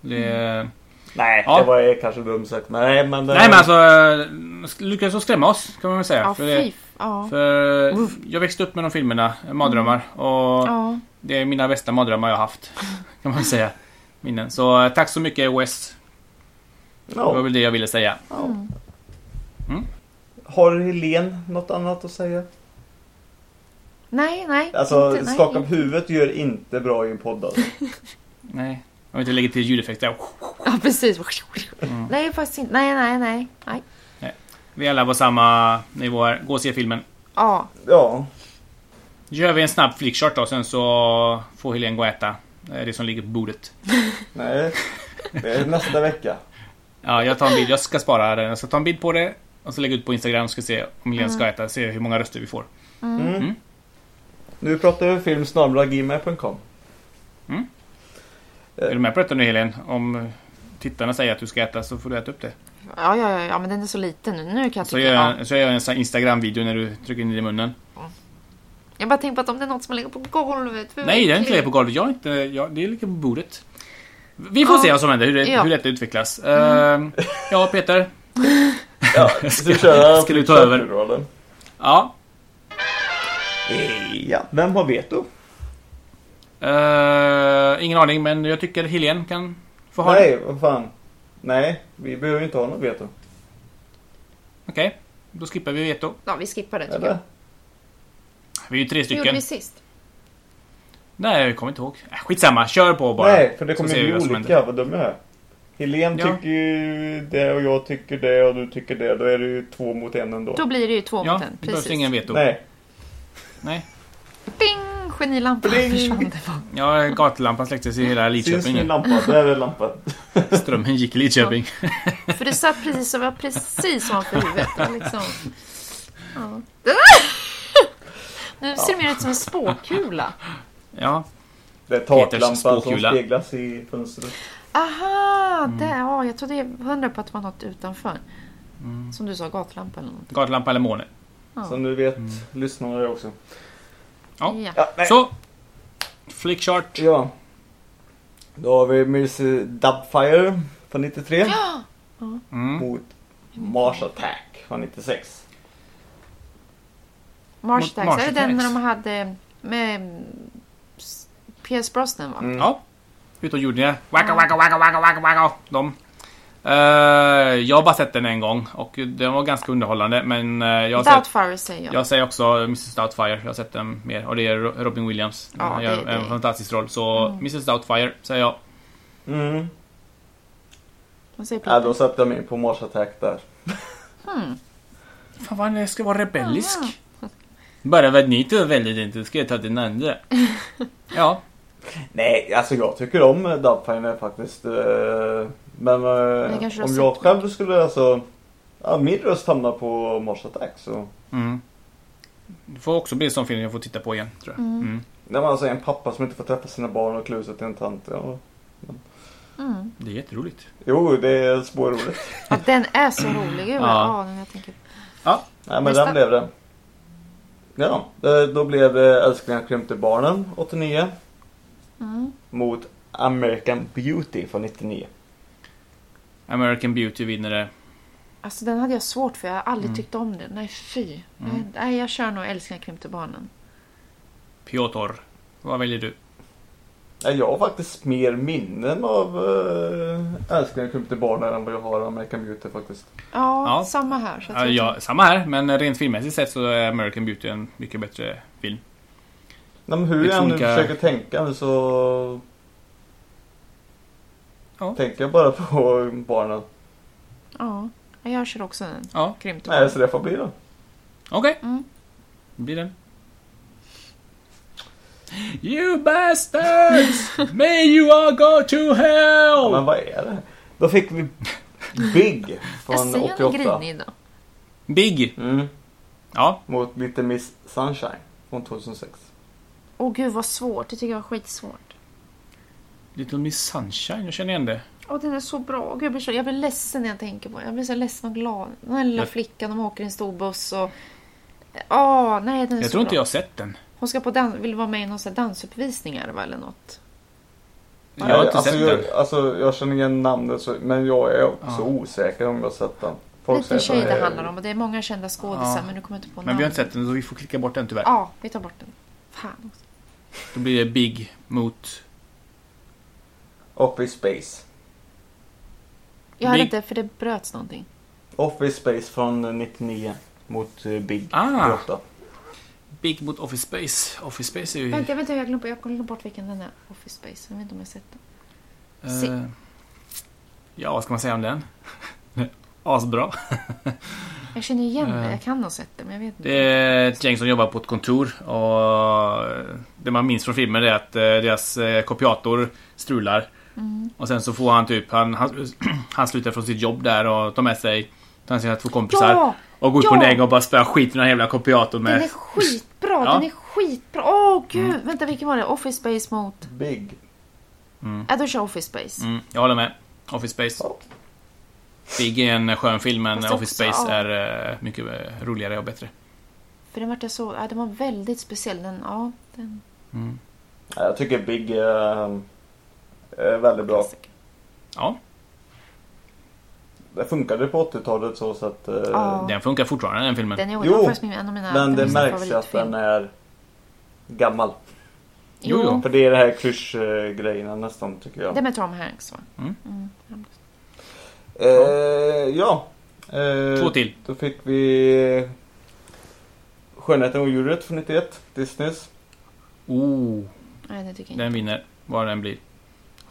Det, Nej, Ja. det var eh, kanske dumt sagt. Nej, men... Nej men alltså, eh, lyckades skrämma oss kan man väl säga. ja för det. Ja. för Uff. jag växte upp med de filmerna, mardrömmar. Och Ja. Det är mina bästa mardrömmar jag har haft. Kan man säga. Minnen. Så eh, tack så mycket Wes. Det var Ja. väl det jag ville säga. Ja. Mm. Har Helene något annat att säga? Nej, nej. Alltså, inte, nej, skaka på inte. huvudet gör inte bra i en podd alltså. Nej. Om inte lägger till ljudeffekter. Ja, precis. Mm. Nej, faktiskt inte. Nej, nej, nej. nej. Vi alla på samma nivå här. Gå och se filmen. Ja, Ja. Gör vi en snabb flickchart då, sen så får Helene gå och äta. Det är det som ligger på bordet. Nej. Det är nästa vecka. Ja, jag tar en bild. Jag ska spara den. Jag ska ta en bild på det. Och så lägga ut på Instagram. Ska se om Helene ska äta. Se hur många röster vi får. Mm. Mm. Nu pratar vi film snabel-gmail.com. Mm. Är du med på detta nu Helene? Om tittarna säger att du ska äta så får du äta upp det. ja, ja, ja, men den är så liten nu. Nu kan jag Så tycka... gör Ja. jag, så gör jag en Instagram-video när du trycker in i munnen. Jag bara tänker på att om det är något som ligger på golvet. Nej, det är inte på golvet. Jag är inte, jag, det ligger på bordet. Vi får Ja. se vad som händer, hur, det, Ja. hur detta utvecklas. Ehm, ja, Peter. Ja, ska köra Ska du ta över? eller? Ja. Ja, vem har veto? Eh, ingen aning, men jag tycker Helene kan få ha det. Nej, vad fan. Nej, vi behöver ju inte ha något veto. Okej, då skippar vi veto. Ja, vi skippar det tycker Eller? jag. Vi är ju tre Hur gjorde stycken. vi sist? Nej, jag kommer inte ihåg. Äh, skitsamma, kör på bara. Nej, för det kommer bli olika. Vad jag är. Helene Ja. tycker ju det och jag tycker det och du tycker det. Då är det ju två mot en ändå. Då blir det ju två Ja, mot det en. Precis. ingen veto. Nej. Nej. Bing! Genilampan Bling! försvann. Det. Ja, gatulampan släcktes i hela Syns Lidköping min nu. lampa? Där är lampan. Strömmen gick i Lidköping. För det satt precis som, var precis ovanför huvudet. Det Liksom. Ja. Nu ser det mer ut som en spåkula. Ja, Det är taklampan som speglas i fönstret. Aha! Mm. Där, ja, jag trodde jag hundra på att det var något utanför. Mm. Som du sa, gatlampa eller något. gatulampa eller måne. Ja. Så nu vet Mm. lyssnarna det också. Ja. Ja. Ja. Så. Flickchart. Ja. Då har vi Miss Dubfire från 93 Mm. mot Mars Attack från 96. Mars Mars är det den när de hade med s- Pierce Brosnan va? Mm. Ja. Ute och jordningar. Wacka, wacka, wacka, wacka, wacka, wacka. De. Eh, jag har bara sett den en gång och den var ganska underhållande men eh, jag har sett... Doubtfire säger jag. Jag säger också Mrs Doubtfire. Jag har sett den mer och det är Ro- Robin Williams. Ja, Han gör det- en det- fantastisk roll. Så Mm. Mrs Doubtfire säger jag. Mm. Vad säger Ja, Peter? då sätter jag mig på Mars Attack där. Hmm. Fan vad den ska vara rebellisk. Ah. Bara för att ni tog väldigt inte ska jag ta den andra. ja. Nej, alltså jag tycker om Dubfire faktiskt. eh, Men eh, om jag själv skulle alltså... Ja, min röst hamnar på Mars Attack så... Mm. Det får också bli en sån film jag får titta på igen tror jag. Mm. När man alltså är en pappa som inte får träffa sina barn och klä ut sig till en tant. Ja. Mm. Det är jätteroligt. Jo, det är spårroligt. Ja, den är så rolig. Gud, Ja. ja. ja, jag tänker. Nej, men Nästa. den blev det. Ja, eh, då blev det Älsklingar krympte barnen 89 Mm. mot American Beauty från 99. American Beauty vinner det. Alltså den hade jag svårt för. Jag har aldrig Mm. tyckt om den. Nej, fy. Mm. Nej, jag kör nog Älsklingar krympte barnen. Piotr. Vad väljer du? Ja, Jag har faktiskt mer minnen av äh, Älsklingar krympte barnen än vad jag har av American Beauty faktiskt. Ja, Ja. samma här. Så Ja, ja, samma här, men rent filmmässigt sett så är American Beauty en mycket bättre film. Nej, men hur jag än olika- försöker tänka nu så Ja. tänker jag bara på barnen. Ja, jag kör också den. Ja, Krympte Nej, så det får bli då. okej. Mm. Det blir den. You bastards! May you all go to Ja, hell! men vad är det? Då fick vi Big Jag från säger någon 88. grinig idag. Big. Mm. Ja, Mot Little Miss Sunshine från 2006. Åh gud vad svårt. Det tycker jag var skitsvårt. Little Miss Sunshine, jag känner igen det. Åh, den är så bra. Gud, jag, blir så, jag blir ledsen när jag tänker på den. Jag blir så ledsen och glad. Den här lilla Jag- flickan, de åker i en stor buss och... Åh, nej den är Jag så tror inte bra. jag har sett den. Hon ska på dans, vill vara med i någon sån här dansuppvisningar va, eller något. Jag har inte alltså, sett jag, den. alltså, jag känner igen namnet men jag är också Ja. osäker om jag har sett den. Folk Liten tjej det är- handlar om och det är många kända skådisar Ja. men nu kommer jag inte på Men vi har inte sett den så vi får klicka bort den tyvärr. Ja, vi tar bort den. Fan också. Då blir det Big mot... Office Space. Jag hade Big- inte, för det bröts någonting. Office Space från 99 mot eh, Big Ah. 88. Big mot Office Space. Office Space är ju... Vänta, vänta, jag glömde, jag glömde bort vilken den är. Office Space. Jag vet inte om jag har sett den. se- Eh, ja, vad ska man säga om den? Asbra. Jag känner igen Eh. det. Jag kan ha sett det, men jag vet inte. Det är ett gäng som jobbar på ett kontor och det man minns från filmen är att eh, deras eh, kopiator strular. Mm. Och sen så får han typ, han, han, han slutar från sitt jobb där och tar med sig tar sina två kompisar Ja! och går ut Ja! på en ägg och bara spöar skit med den här jävla kopiatorn Den med... är skitbra! Ja. Den är skitbra! Åh gud! Vänta, vilken var det? Office Space mot... Big. Mm, Ja, då kör Office Space. mm, jag håller med. Office Space. Big är en skön film men Fast Office också, Space ja. är eh, mycket eh, roligare och bättre. För den jag så... Ja, den var väldigt speciell. Den, ja, den... Mm. Ja, Jag tycker Big är, är väldigt bra. klassiker. Ja, Det funkade på 80-talet så, så att... eh, Ja. den funkar fortfarande den filmen. Den är Jo, var min, en av mina Men det märks att den är gammal. Jo, jo. För det är det här klyschgrejerna nästan tycker jag. Det med Tom Hanks va? Mm. Mm. Eh, ja. Eh, Två till. Då fick vi Skönheten och djuret från 91. Disneys. Oh, Nej, det tycker jag inte. den vinner. Vad den blir.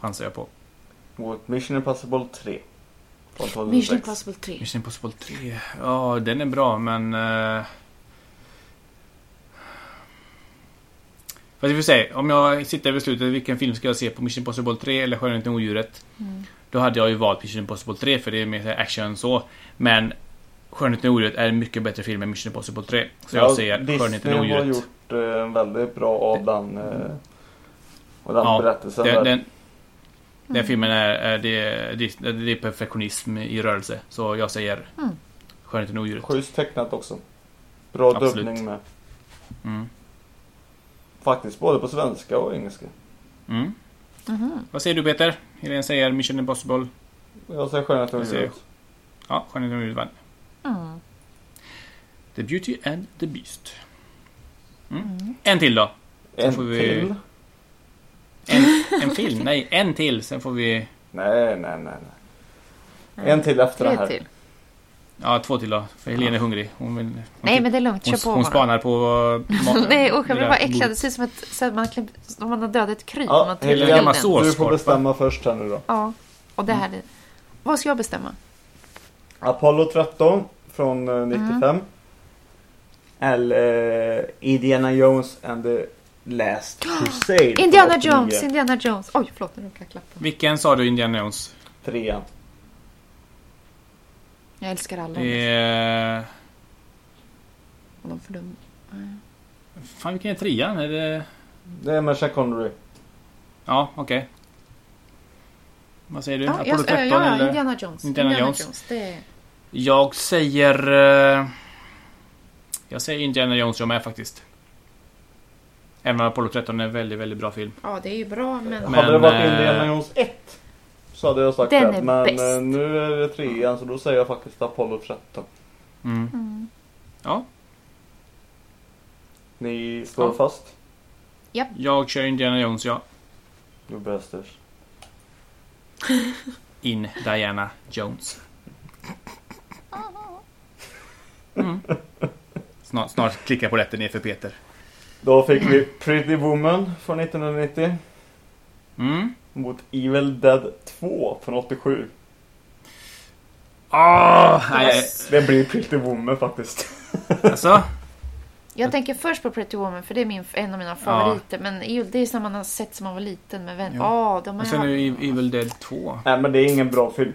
Chansar jag på. Mot Mission Impossible 3. Från 2006. Mission Impossible 3. Mission Impossible 3. Ja, den är bra men... Uh... Fast vi får se. Om jag sitter över slutet, vilken film ska jag se på? Mission Impossible 3 eller Skönheten och odjuret? Mm. Då hade jag ju valt Mission Impossible 3 för det är mer action så. Men Skönheten och odjuret är en mycket bättre film än Mission Impossible 3. Så jag säger Skönheten Disney och har odjuret. gjort eh, en väldigt bra av den, eh, och den Ja, berättelsen. Den, den, den Mm. filmen är, är, det, det, det är perfektionism i rörelse. Så jag säger Mm. Skönheten och odjuret. Schysst tecknat också. Bra Absolut. dubbning med. Mm. Faktiskt både på svenska och engelska. Mm. Mhm. Vad säger du Peter? Helene säger Mission Impossible. Jag säger Skönheten och Jag säger- djuret. Ja, Skönheten och odjuret vann. Mm. The Beauty and the Beast. Mm. Mm. En till då. En får vi- till. En, en film? Nej, en till. Sen får vi... Nej, nej, nej. nej. En till efter det Tre här. till. Ja, två till då. För Helene är hungrig. Hon vill... Hon Nej, men det är lugnt. hon, Kör på hon bara. spanar på... Nej usch, jag där bara äcklad. Det ser ut som ett, så att man, om man har dödat ett kryp. Ja, om man trycker Helene. Du får bestämma först här nu då. Ja, och det här är... Vad ska jag bestämma? Apollo 13 från eh, 95. Eller eh, Indiana Jones and the Last Crusade. Indiana 89. Jones, Indiana Jones. Oj, förlåt, nu råkade jag klappa. Vilken sa du Indiana Jones? Trean. Jag älskar alla. Det är... Och de fördömer. Fan, vilken är trean? Är det... Det är med Sean Connery. Ja, okej. Vad säger du? Ja, Apollo jag, 13 ja, ja, eller? Indiana Jones. Indiana Jones. Det är... Jag säger... eh, Jag säger Indiana Jones jag med faktiskt. Även om Apollo 13 är en väldigt, väldigt bra film. Ja, det är ju bra, men... Men, hade det varit eh, Indiana Jones 1 så hade jag sagt Den det. är Men bäst. eh, nu är det trean så då säger jag faktiskt Apollo 13. Mm. Mm. Ja, Ni står Ja. fast? jag kör Indiana Jones, ja. Du bästers. In Diana Jones. Mm. Snart, snart klickar polletten ner för Peter. Då fick vi Pretty Woman från 1990 Mm. Mot Evil Dead 2 från 87. Åh! nej, Det blir Pretty Woman faktiskt. alltså. Jag tänker först på Pretty Woman för det är min, en av mina favoriter. Men EU, det är som man har sett som man var liten med vänner. Ja, de har Och ju sen är det Evil Dead 2. Nej men det är ingen bra film.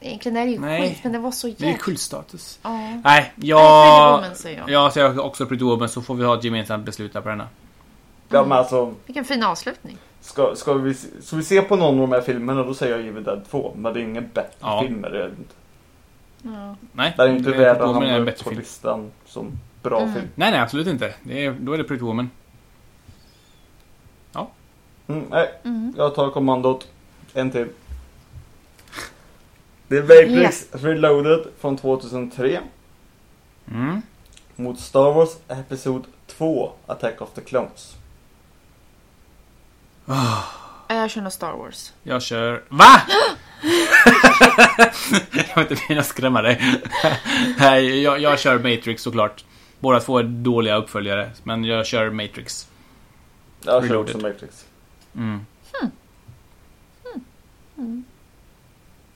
Egentligen är det ju Nej. skit, men det var så Det är jävla... kultstatus. Ja. Nej, Nej, jag... Woman säger jag. Jag säger också Pretty Woman så får vi ha ett gemensamt beslut där på denna. Ja men alltså, Vilken fin avslutning. Ska, ska, vi, ska vi se på någon av de här filmerna då säger jag Evil Dead 2. Men det är ingen bättre Ja. film. är Det, inte. Ja. Nej, det är inte värd att hamna bättre på film. listan som bra Mm. film. Nej, nej, absolut inte. Det är, då är det Pretty Woman. Mm, nej, Mm. jag tar kommandot. En till. Det är Matrix Reloaded från 2003 Mm. mot Star Wars Episod 2 Attack of the Clones. Ja, Jag kör nog Star Wars. Jag kör... VA? jag vill inte bli skrämma dig. Nej, jag, jag kör Matrix såklart. Båda två är dåliga uppföljare, men jag kör Matrix. Jag kör Reloaded. också Matrix. Mm.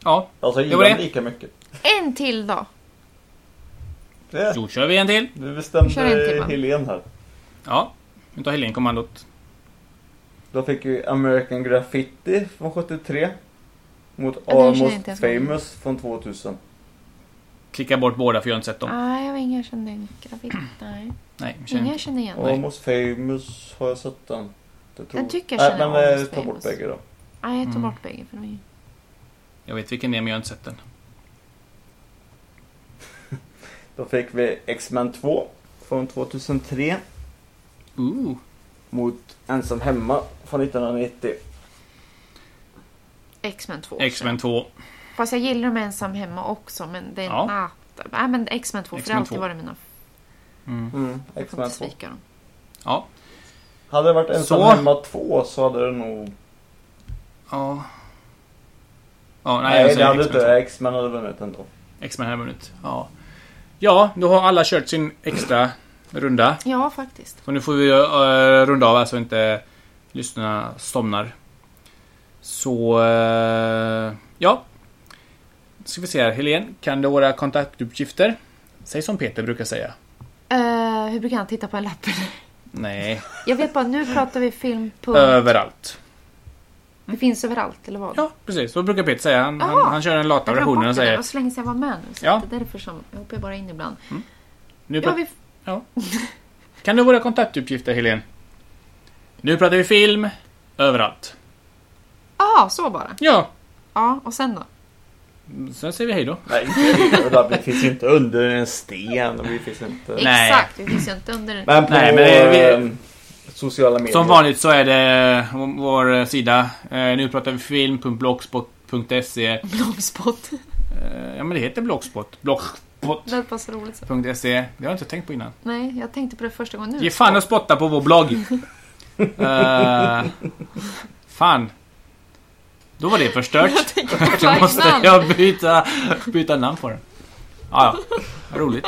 Ja, Alltså jag Det var gillar det. lika mycket. En till då. Det. då kör vi en till. Du Kör en till, bestämde. Helen här. Ja, nu tar Helene kommandot. Då fick vi American Graffiti från 73 mot Ja, Almost. Famous från 2000. Klicka bort båda för jag har inte sett dem. Nej, jag var ingen gravid. Nej. Nej, jag känner Ingen känner igen. Nej. Almost Famous har jag sett den. Det tror Jag tycker jag känner men eh, Almost ta bort bägge då. Nej, jag tar Mm. bort bägge för ju... Jag vet vilken det är, men jag har inte sett den. Då fick vi X-Men 2 från 2003 Ooh. Mot Ensam Hemma från 1990. X-Men 2. X-Men 2. Fast jag gillar dem ensam hemma också, men det är... Ja. Ah, nej, men X-Men 2, för det har alltid 2. varit mina... Mm. Mm, Jag X-Men inte 2. svika dem. Ja. Hade det varit Ensam Så. Hemma 2 så hade det nog... Ja. Ja, nej, Nej, jag det hade inte. 2. X-Men hade vunnit ändå. X-Men här vunnit. Ja. Ja, då har alla kört sin extra runda. Ja, faktiskt. Så nu får vi uh, runda av här så inte lyssnarna somnar. Så... eh, ja. Ska vi se här. Helen, kan du våra kontaktuppgifter? Säg som Peter brukar säga. Uh, hur brukar han titta på en lapp? Nej. jag vet bara, nu pratar vi film på... Överallt. Det finns överallt, eller vad? Ja, precis. Så brukar Peter säga. Han, han, han kör den lata versionen och bort det, säger... var så länge sedan jag var med nu. Så Ja. det är därför som... Jag hoppar bara in ibland. Nu Ja, pra- vi... Kan du våra kontaktuppgifter, Helen? Nu pratar vi film. Överallt. Ah, så bara. Ja. Ja, och sen då? Sen säger vi hej då. Nej. Vi finns ju inte under en sten. och Vi finns inte... Nej. Exakt, vi finns ju inte under... Men på Nej, men det- vi- eh, sociala medier. Som vanligt så är det vår- vår sida. Eh, nu pratar vi film.blogspot.se. Blogspot. Eh, ja men det heter Blogspot. Blogspot.se. Det var så roligt. Så. Det har jag inte tänkt på innan. Nej, jag tänkte på det första gången nu. Ge fan och spotta på vår blogg. Eh, fan. Då var det förstört. Jag tänker på Då måste jag byta, byta namn på den. Ja, ja. Roligt.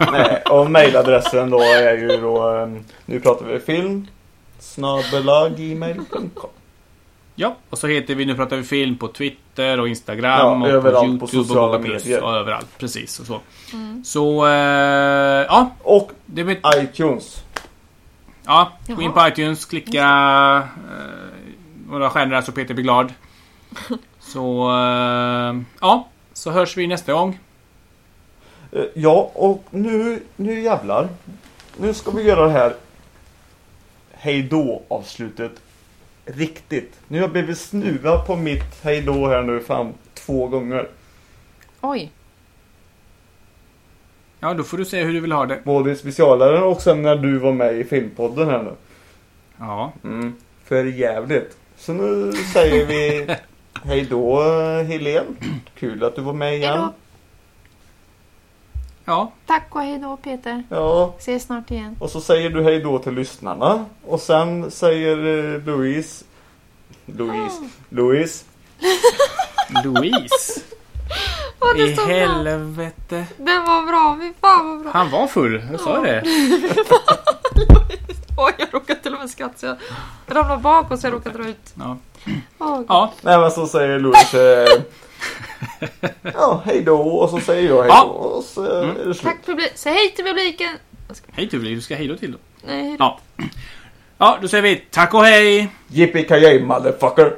Nej, och mailadressen då är ju då um, Nu pratar vi film snabelagmail.com Ja, och så heter vi Nu pratar vi film på Twitter och Instagram Ja, och överallt på på Youtube sociala och medier. Och överallt, precis. Och så. Mm. Så, eh, ja. Och Det vet, iTunes. ja, gå in på iTunes, klicka eh, några stjärnor där så Peter blir glad. Så, eh, ja. Så hörs vi nästa gång. Eh, Ja, och nu, nu jävlar. Nu ska vi göra det här hej då avslutet riktigt. Nu har jag blivit snuvad på mitt hej då här nu fan två gånger. Oj. Ja, då får du säga hur du vill ha det. Både i specialaren och sen när du var med i filmpodden här nu. Ja. Mm. För jävligt. Så nu säger vi hej då eh, Helen. Kul att du var med igen. då. Ja, Tack och hej då Peter. Ja, Ses snart igen. och så säger du hej då till lyssnarna. Och sen säger eh, Louise Louise Louise Louise. Åh, det I helvete. Den var bra. Fy fan vad bra. Han var full, jag sa det. Oj, jag råkade till och med skratta så jag ramlade bakåt så jag råkade dra ut. Ja. Åh, ja, Nej men så säger Louise eh, Ja hej då och så säger jag hej då Ja. och så är det slut. Tack publik. Säg hej till publiken. hej Tuvli, du ska hej då till då. Nej, hej då. Ja. Ja, då säger vi tack och hej! Yippee ki motherfucker!